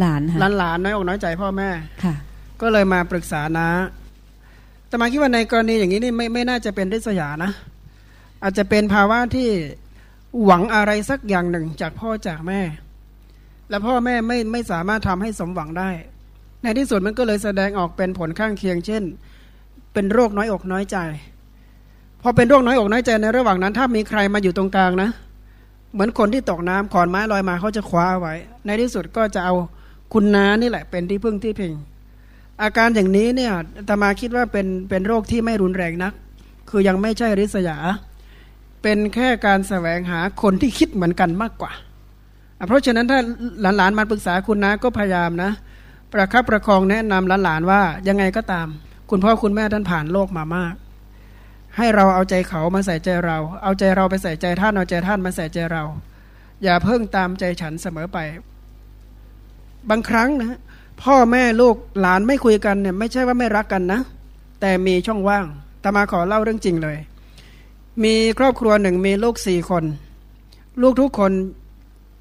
หลานๆค่ะหลานหลานๆน้อยอกน้อยใจพ่อแม่ค่ะ ก็เลยมาปรึกษานะแต่มาคิดว่าในกรณีอย่างนี้นี่ไม่ไม่น่าจะเป็นริษยานะ อาจจะเป็นภาวะที่หวังอะไรสักอย่างหนึ่งจากพ่อจากแม่ และพ่อแม่ไม่ไม่สามารถทำให้สมหวังได้ ในที่สุดมันก็เลยแสดงออกเป็นผลข้างเคียง เช่น เป็นโรคน้อยอกน้อยใจ พอเป็นโรคน้อยอกน้อยใจในระหว่างนั้น ถ้ามีใครมาอยู่ตรงกลางนะ เหมือนคนที่ตกน้ำขอนไม้ลอยมาเขาจะคว้าไว้ ในที่สุดก็จะเอาคุณน้านี่แหละ เป็นที่พึ่งที่พิง อาการอย่างนี้เนี่ยตมาคิดว่าเป็นเป็นโรคที่ไม่รุนแรงนัก คือยังไม่ใช่ริษยา เป็นแค่การแสวงหาคนที่คิดเหมือนกันมากกว่า เพราะฉะนั้นถ้าหลานๆมาปรึกษาคุณนะก็พยายามนะ ประคับประคองแนะนำหลานๆว่ายังไงก็ตาม คุณพ่อคุณแม่ท่านผ่านโลกมามาก ให้เราเอาใจเขามาใส่ใจเรา เอาใจเราไปใส่ใจท่านเอาใจท่านมาใส่ใจเรา อย่าเพิ่งตามใจฉันเสมอไป บางครั้งนะ พ่อแม่ลูกหลานไม่คุยกันเนี่ย ไม่ใช่ว่าไม่รักกันนะ แต่มีช่องว่างตามาขอเล่าเรื่องจริงเลย มีครอบครัวหนึ่งมีลูกสี่คน ลูกทุกคน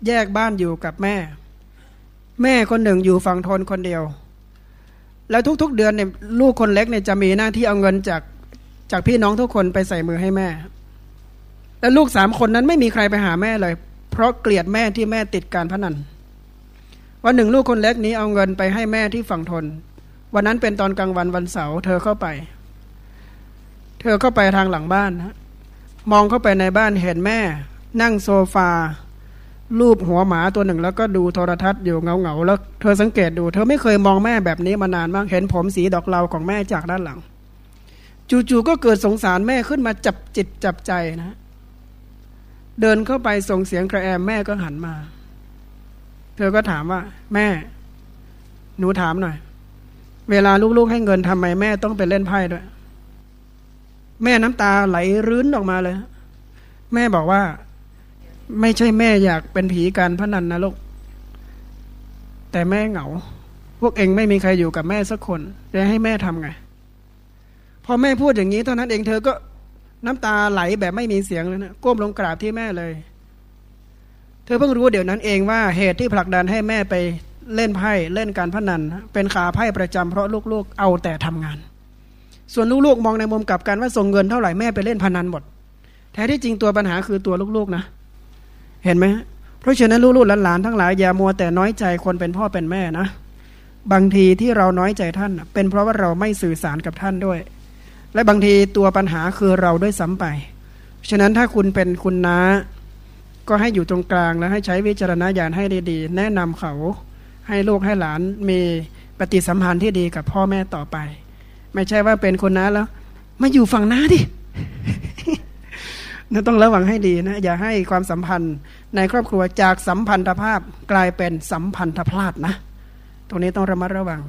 แยกบ้านอยู่กับแม่ แม่คนหนึ่งอยู่ฝั่งทนคนเดียว แล้วทุก ๆ เดือนเนี่ยลูกคนเล็กเนี่ยจะมีหน้าที่เอาเงินจากจากพี่น้องทุกคนไปใส่มือให้แม่แต่ลูกสามคนนั้นไม่มีใครไปหาแม่เลย เพราะเกลียดแม่ที่แม่ติดการพนันวันหนึ่งลูกคนเล็กนี้เอาเงินไปให้แม่ที่ฝั่งทน วันนั้นเป็นตอนกลางวันวันเสาร์เธอเข้าไป เธอเข้าไปทางหลังบ้านนะมองเข้าไปในบ้านเห็นแม่ นั่งโซฟา รูปหัวหมาตัวหนึ่ง แล้วก็ดูโทรทัศน์อยู่เงาเงาๆแล้วเธอสังเกตดู เธอไม่เคยมองแม่แบบนี้มานานมากเห็นผมสีดอกเหลาของแม่จากด้านหลัง จู่ๆก็เกิดสงสารแม่ขึ้นมาจับจิตจับใจนะ เดินเข้าไปส่งเสียงกระแอมแม่ก็หันมา เธอก็ถามว่า แม่ หนูถามหน่อย เวลาลูกๆให้เงินทำไมแม่ต้องไปเล่นไพ่ด้วย แม่น้ำตาไหลรื้นออกมาเลย แม่บอกว่า ไม่ใช่แม่อยากเป็นผีการพนันนะลูก แต่แม่เหงา พวกเองไม่มีใครอยู่กับแม่สักคน จะให้แม่ทำไง พอแม่พูดอย่างนี้เท่านั้นเองเธอก็น้ำตาไหลแบบไม่มีเสียงเลยนะก้มลงกราบที่แม่เลย เธอเพิ่งรู้เดี๋ยวนั้นเองว่าเหตุที่ผลักดันให้แม่ไปเล่นไพ่เล่นการพนัน เป็นขาไพ่ประจำเพราะลูกๆ เอาแต่ทำงาน ส่วนลูกๆ มองในมุมกลับกันว่าส่งเงินเท่าไหร่แม่ไปเล่นพนันหมดแท้ที่จริงตัวปัญหาคือตัวลูกๆนะ เห็นไหมเพราะฉะนั้นลูกๆหลานๆทั้งหลายอย่ามัวแต่น้อยใจคนเป็นพ่อเป็นแม่นะ บางทีที่เราน้อยใจท่าน เป็นเพราะว่าเราไม่สื่อสารกับท่านด้วย และบางทีตัวปัญหาคือเราด้วยซ้ำไป ฉะนั้นถ้าคุณเป็นคุณน้า ก็ให้อยู่ตรงกลางและให้ใช้วิจารณญาณให้ดีๆ แนะนำเขาให้ลูกให้หลานมีปฏิสัมพันธ์ที่ดีกับพ่อแม่ต่อไป ไม่ใช่ว่าเป็นคนน้าแล้ว มาอยู่ฝั่งน้าดิ นะต้องระวังให้ดีนะ อย่าให้ความสัมพันธ์ในครอบครัวจากสัมพันธภาพกลายเป็นสัมพันธพลาดนะ ตรงนี้ต้องระมัดระวัง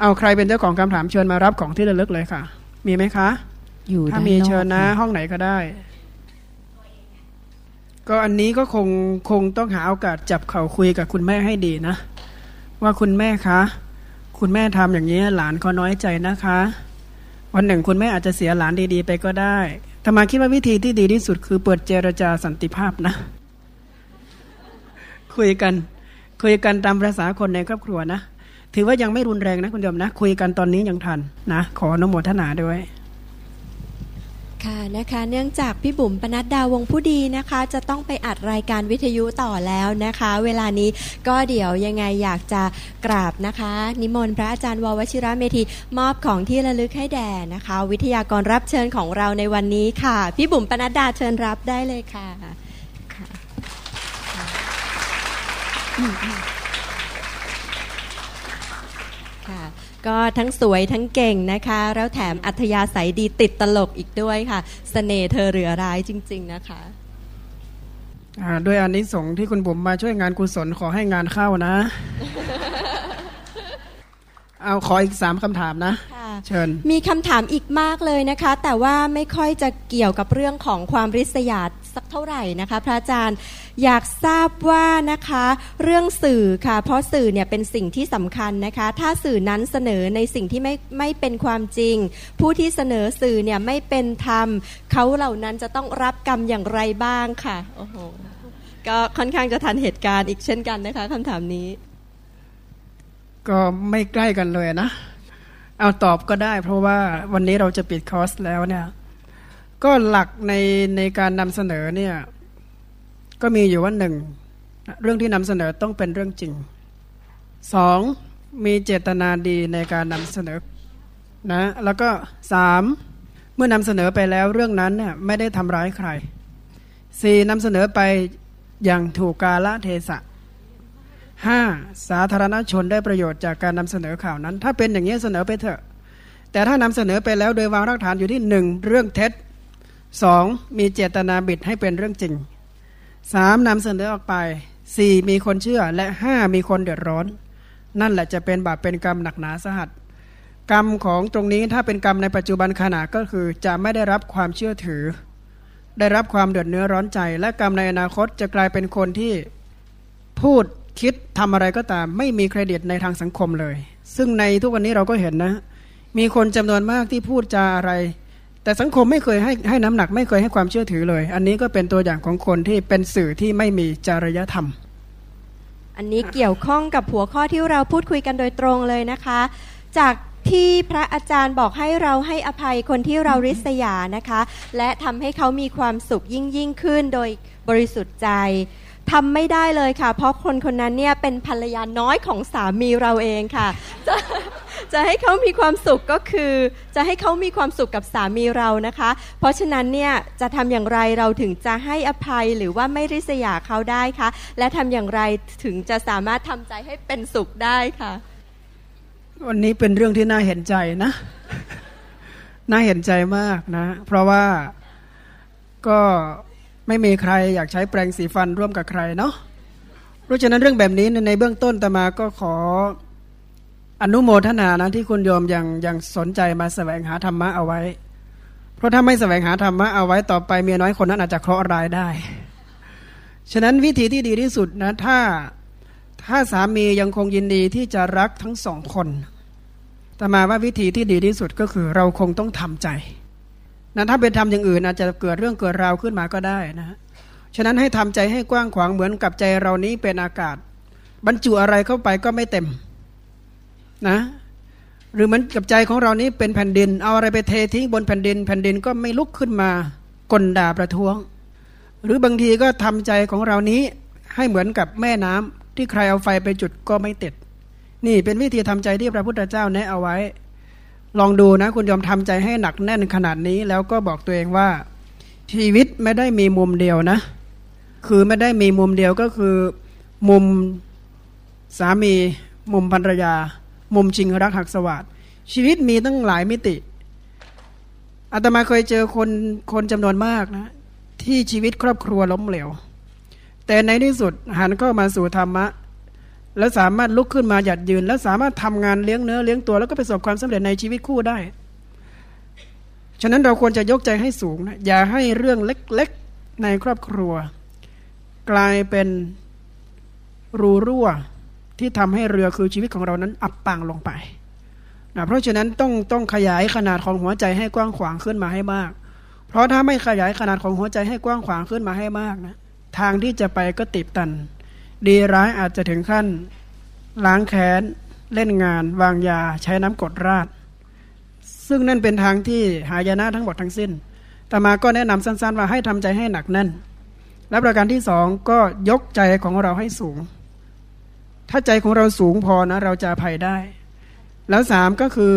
เอาใครเป็นเจ้าของคำถามเชิญมารับของที่ระลึกเลยค่ะ มีไหมคะ อยู่ถ้าด้านมีนอกเชิญนะค่ห้องไหนก็ได้ ก็อันนี้ก็คงคงต้องหาโอกาสจับเข่าคุยกับคุณแม่ให้ดีนะ ว่าคุณแม่คะคุณแม่ทำอย่างนี้หลานก็น้อยใจนะคะ วันหนึ่งคุณแม่อาจจะเสียหลานดีๆ ไปก็ได้ ธรรมาคิดว่าวิธีที่ดีที่สุดคือเปิดเจรจาสันติภาพนะ คุยกัน คุยกันตามภาษาคนในครอบครัวนะ ถือว่ายังไม่รุนแรงนะคุณโยมนะ คุยกันตอนนี้ยังทันนะ ขออนุโมทนาด้วย ค่ะนะคะเนื่องจากพี่บุ๋มปนัดดาวงผู้ดีนะคะ จะต้องไปอัดรายการวิทยุต่อแล้วนะคะ เวลานี้ก็เดี๋ยวยังไงอยากจะกราบนะคะ นิมนต์พระอาจารย์ววชิระเมธีมอบของที่ระลึกให้แด่นะคะ วิทยากรรับเชิญของเราในวันนี้ค่ะ พี่บุ๋มปนัดดาเชิญรับได้เลยค่ะค่ะค่ะ ก็ทั้งสวยทั้งเก่งนะคะ แล้วแถมอัธยาศัยดีติดตลกอีกด้วยค่ะสเสน่ห์เธอเหลือร้ายจริง ๆ นะคะด้วยอานิสงส์ที่คุณบุ๋มมาช่วยงานกุศลขอให้งานเข้านะ เอาขออีกสามคำถามนะค่ะเชิญ มีคำถามอีกมากเลยนะคะ แต่ว่าไม่ค่อยจะเกี่ยวกับเรื่องของความริษยาสักเท่าไหร่นะคะ พระอาจารย์อยากทราบว่านะคะ เรื่องสื่อค่ะ เพราะสื่อเนี่ยเป็นสิ่งที่สำคัญนะคะ ถ้าสื่อนั้นเสนอในสิ่งที่ไม่ไม่เป็นความจริง ผู้ที่เสนอสื่อเนี่ยไม่เป็นธรรมเขาเหล่านั้นจะต้องรับกรรมอย่างไรบ้างค่ะโอ้โหก็ค่อนข้างจะทันเหตุการณ์อีกเช่นกันนะคะคำถามนี้ ก็ไม่ใกล้กันเลยนะ เอาตอบก็ได้ เพราะว่าวันนี้เราจะปิดคอร์สแล้วเนี่ย ก็หลักในในการนำเสนอเนี่ย ก็มีอยู่ว่าหนึ่งเรื่องที่นำเสนอต้องเป็นเรื่องจริงสองมีเจตนาดีในการนำเสนอนะแล้วก็สามเมื่อนำเสนอไปแล้วเรื่องนั้นเนี่ยไม่ได้ทำร้ายใครสี่นำเสนอไปอย่างถูกกาละเทศะ ห้าสาธารณชนได้ประโยชน์จากการนำเสนอข่าวนั้น ถ้าเป็นอย่างนี้เสนอไปเถอะ แต่ถ้านำเสนอไปแล้วโดยวางรากฐานอยู่ที่หนึ่งเรื่องเท็จสองมีเจตนาบิดให้เป็นเรื่องจริงสามนำเสนอออกไปสี่มีคนเชื่อและห้ามีคนเดือดร้อน นั่นแหละจะเป็นบาปเป็นกรรมหนักหนาสหัส กรรมของตรงนี้ถ้าเป็นกรรมในปัจจุบันขณะก็คือจะไม่ได้รับความเชื่อถือ ได้รับความเดือดเนื้อร้อนใจ และกรรมในอนาคตจะกลายเป็นคนที่พูด คิดทำอะไรก็ตาม ไม่มีเครดิตในทางสังคมเลย ซึ่งในทุกวันนี้เราก็เห็นนะ มีคนจำนวนมากที่พูดจาอะไร แต่สังคมไม่เคยให้ให้น้ำหนักไม่เคยให้ความเชื่อถือเลย อันนี้ก็เป็นตัวอย่างของคนที่เป็นสื่อที่ไม่มีจริยธรรม อันนี้เกี่ยวข้องกับหัวข้อที่เราพูดคุยกันโดยตรงเลยนะคะ จากที่พระอาจารย์บอกให้เราให้อภัยคนที่เราริษยานะคะ และทำให้เขามีความสุขยิ่งยิ่งขึ้นโดยบริสุทธิ์ใจ ทำไม่ได้เลยค่ะ เพราะคนคนนั้นเนี่ยเป็นภรรยาน้อยของสามีเราเองค่ะ จะจะให้เขามีความสุขก็คือ จะให้เขามีความสุขกับสามีเรานะคะ เพราะฉะนั้นเนี่ยจะทำอย่างไรเราถึงจะให้อภัยหรือว่าไม่ริษยาเขาได้คะและทำอย่างไรถึงจะสามารถทำใจให้เป็นสุขได้ค่ะ วันนี้เป็นเรื่องที่น่าเห็นใจนะ น่าเห็นใจมากนะ เพราะว่าก็ ไม่มีใครอยากใช้แปรงสีฟันร่วมกับใครเนาะเพราะฉะนั้นเรื่องแบบนี้ในเบื้องต้นตมาก็ขออนุโมทนานะที่คุณโยมยังยังสนใจมาแสวงหาธรรมะเอาไว้ เพราะถ้าไม่แสวงหาธรรมะเอาไว้ต่อไปเมียน้อยคนนั้นอาจจะเคราะห์ร้ายได้ ฉะนั้นวิธีที่ดีที่สุดนะถ้าถ้าสามียังคงยินดีที่จะรักทั้งสองคนแต่มาว่าวิธีที่ดีที่สุดก็คือเราคงต้องทำใจ นะถ้าเป็นทำอย่างอื่นอาจจะเกิดเรื่องเกิดราวขึ้นมาก็ได้นะ ฉะนั้นให้ทำใจให้กว้างขวางเหมือนกับใจเรานี้เป็นอากาศ บรรจุอะไรเข้าไปก็ไม่เต็มนะ หรือเหมือนกับใจของเรานี้เป็นแผ่นดิน เอาอะไรไปเททิ้งบนแผ่นดิน แผ่นดินก็ไม่ลุกขึ้นมากลด่าประท้วง หรือบางทีก็ทำใจของเรานี้ให้เหมือนกับแม่น้ำที่ใครเอาไฟไปจุดก็ไม่ติด นี่เป็นวิธีทำใจที่พระพุทธเจ้าแนะเอาไว้ ลองดูนะคุณยอมทำใจให้หนักแน่นขนาดนี้ แล้วก็บอกตัวเองว่า ชีวิตไม่ได้มีมุมเดียวนะ คือไม่ได้มีมุมเดียวก็คือ มุมสามี มุมภรรยา มุมจริงรักหักสวัสดชีวิตมีตั้งหลายมิติอาตมาเคยเจอคนคนจำนวนมากนะ ที่ชีวิตครอบครัวล้มเหลว แต่ในที่สุดหันเข้ามาสู่ธรรมะ แล้วสามารถลุกขึ้นมาหยัดยืน แล้วสามารถทำงานเลี้ยงเนื้อเลี้ยงตัวแล้วก็ประสบความสำเร็จในชีวิตคู่ได้ ฉะนั้นเราควรจะยกใจให้สูงนะอย่าให้เรื่องเล็กๆในครอบครัว กลายเป็นรูรั่วที่ทำให้เรือคือชีวิตของเรานั้นอับปางลงไปนะเพราะฉะนั้นต้องต้องขยายขนาดของหัวใจให้กว้างขวางขึ้นมาให้มาก เพราะถ้าไม่ขยายขนาดของหัวใจให้กว้างขวางขึ้นมาให้มากนะทางที่จะไปก็ติดตัน ดีร้ายอาจจะถึงขั้น ล้างแค้น เล่นงาน วางยา ใช้น้ำกดราด ซึ่งนั่นเป็นทางที่หายนะทั้งหมดทั้งสิ้นแต่มาก็แนะนำสั้น ๆ ว่าให้ทำใจให้หนักแน่น และประการที่สองก็ยกใจของเราให้สูง ถ้าใจของเราสูงพอนะ เราจะภัยได้ แล้วสามก็คือ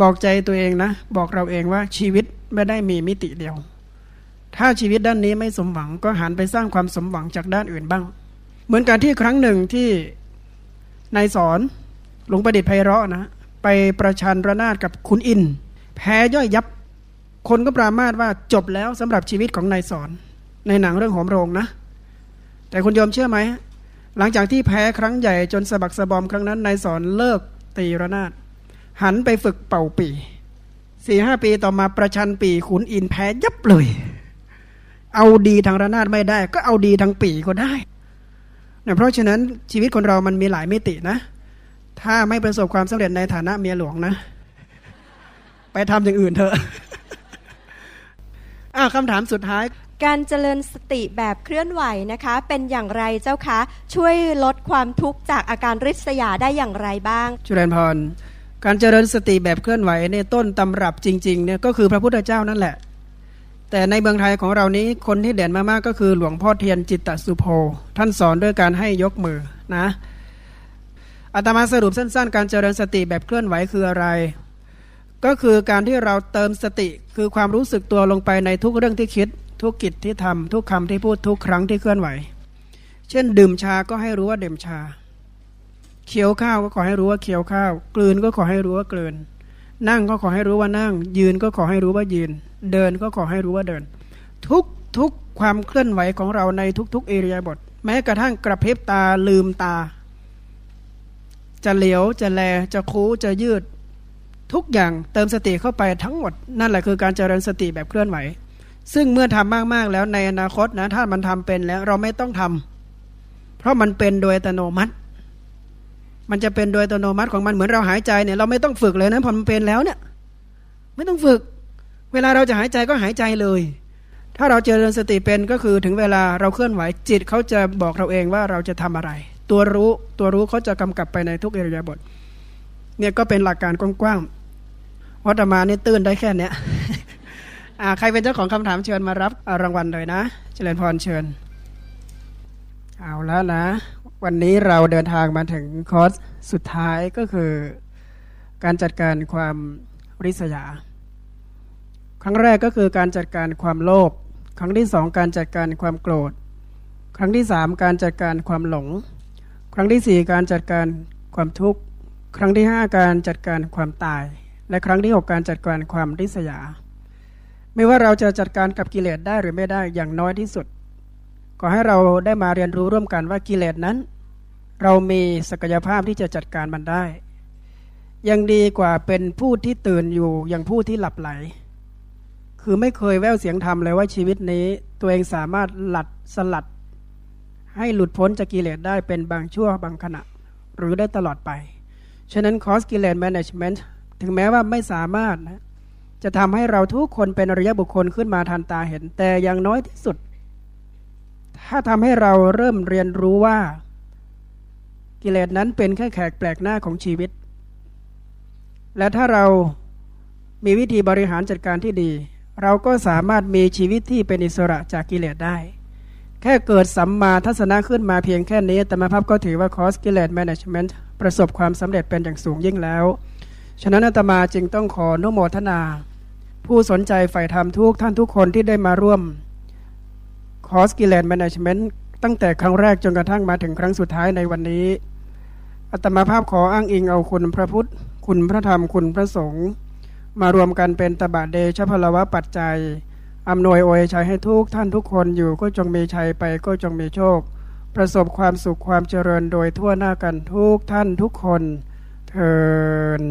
บอกใจตัวเองนะ บอกเราเองว่าชีวิตไม่ได้มีมิติเดียว ถ้าชีวิตด้านนี้ไม่สมหวังก็หันไปสร้างความสมหวังจากด้านอื่นบ้าง เหมือนกันที่ครั้งหนึ่งที่นายสอนหลวงประดิษฐ์ไพเราะนะไปประชันระนาดกับขุนอิน แพ้ย่อยยับ คนก็ปรามาสว่าจบแล้วสำหรับชีวิตของนายสอน ในหนังเรื่องหอมโรงนะ แต่คุณโยมเชื่อไหม หลังจากที่แพ้ครั้งใหญ่จนสะบักสะบอมครั้งนั้นนายสอนเลิกตีระนาด หันไปฝึกเป่าปีสี่ห้าปีต่อมาประชันปีขุนอินแพ้ยับเลย เอาดีทางระนาดไม่ได้ ก็เอาดีทางปีก็ได้ เพราะฉะนั้นชีวิตคนเรามันมีหลายมิตินะ ถ้าไม่ประสบความสำเร็จในฐานะเมียหลวงนะ ไปทำอย่างอื่นเถอะอ้าวคำถามสุดท้าย การเจริญสติแบบเคลื่อนไหวนะคะ เป็นอย่างไรเจ้าคะ ช่วยลดความทุกข์จากอาการริษยาได้อย่างไรบ้างจุเรนพรการเจริญสติแบบเคลื่อนไหวในต้นตำรับจริงๆเนี่ยก็คือพระพุทธเจ้านั่นแหละ แต่ในเมืองไทยของเรานี้คนที่เด่นมากๆก็คือหลวงพ่อเทียนจิตตสุโภท่านสอนด้วยการให้ยกมือนะอาตมาสรุปสั้น ๆ การเจริญสติแบบเคลื่อนไหวคืออะไร ก็คือการที่เราเติมสติคือความรู้สึกตัวลงไปในทุกเรื่องที่คิด ทุกกิจที่ทำทุกคำที่พูดทุกครั้งที่เคลื่อนไหว เช่น ดื่มชาก็ให้รู้ว่าดื่มชา เคี้ยวข้าวก็ขอให้รู้ว่าเคี้ยวข้าว กลืนก็ขอให้รู้ว่ากลืน นั่งก็ขอให้รู้ว่านั่ง ยืนก็ขอให้รู้ว่ายืน เดินก็ขอให้รู้ว่าเดิน ทุกทุกความเคลื่อนไหวของเราในทุกๆเอริยาบทแม้กระทั่งกระพริบตาลืมตา จะเหลียวจะแลจะคูจะยืด ทุกอย่างเติมสติเข้าไปทั้งหมด นั่นแหละคือการเจริญสติแบบเคลื่อนไหว ซึ่งเมื่อทำมากๆแล้วในอนาคตนะถ้ามันทำเป็นแล้วเราไม่ต้องทำเพราะมันเป็นโดยอัตโนมัติ มันจะเป็นโดยอัตโนมัติของมันเหมือนเราหายใจเนี่ยเราไม่ต้องฝึกเลยนะพอมันเป็นแล้วเนี่ย ไม่ต้องฝึก เวลาเราจะหายใจก็หายใจเลย ถ้าเราเจริญสติเป็นก็คือถึงเวลาเราเคลื่อนไหวจิตเขาจะบอกเราเองว่าเราจะทำอะไร ตัวรู้ตัวรู้เขาจะกำกับไปในทุกเอริยาบถเนี่ยก็เป็นหลักการกว้างๆวัตมานี่ตื่นได้แค่เนี้ยอาใครเป็นเจ้าของคำถามเชิญมารับรางวัลเลยนะ เจริญพรเชิญ เอาแล้วนะ วันนี้เราเดินทางมาถึงคอร์สสุดท้ายก็คือ การจัดการความริษยา รั้งแรกก็คือการจัดการความโลภครั้งที่สองการจัดการความโกรธ ครั้งที่สามการจัดการความหลง ครั้งที่สี่การจัดการความทุกข์ ครั้งที่ห้าการจัดการความตาย และครั้งที่หกการจัดการความริษยา ไม่ว่าเราจะจัดการกับกิเลสได้หรือไม่ได้อย่างน้อยที่สุดขอให้เราได้มาเรียนรู้ร่วมกันว่ากิเลสนั้น เรามีศักยภาพที่จะจัดการมันได้ ยังดีกว่าเป็นผู้ที่ตื่นอยู่อย่างผู้ที่หลับไหล คือไม่เคยแววเสียงธรรมเลยว่าชีวิตนี้ ตัวเองสามารถหลัดสลัด ให้หลุดพ้นจากกิเลสได้เป็นบางชั่วบางขณะ หรือได้ตลอดไป ฉะนั้นคอสกิเลสแมネจเมนต์ถึงแม้ว่าไม่สามารถนะจะทำให้เราทุกคนเป็นอริยบุคคลขึ้นมาทันตาเห็น แต่อย่างน้อยที่สุด ถ้าทำให้เราเริ่มเรียนรู้ว่า กิเลสนั้นเป็นแค่แขกแปลกหน้าของชีวิต และถ้าเรามีวิธีบริหารจัดการที่ดี เราก็สามารถมีชีวิตที่เป็นอิสระจากกิเลสได้ แค่เกิดสัมมาทัศนะขึ้นมาเพียงแค่นี้แต่มาภาพก็ถือว่าคอสกิเลสแมネจเมนต์ประสบความสำเร็จเป็นอย่างสูงยิ่งแล้ว ฉะนั้นอาตมาจึงต้องขอนุโมทนา ผู้สนใจใฝ่ธรรมทุกท่านทุกคนที่ได้มาร่วมคอสกิเลนแมネจเมนต์ตั้งแต่ครั้งแรกจนกระทั่งมาถึงครั้งสุดท้ายในวันนี้อาตมาภาพขออ้างอิงเอาคุณพระพุทธ คุณพระธรรมคุณพระสงฆ์ มารวมกันเป็นตบะเดชพลวะปัจจัยอำนวยอวยชัยให้ทุกท่านทุกคนอยู่ก็จงมีชัยไปก็จงมีโชค ประสบความสุขความเจริญโดยทั่วหน้ากันทุกท่านทุกคนเทิน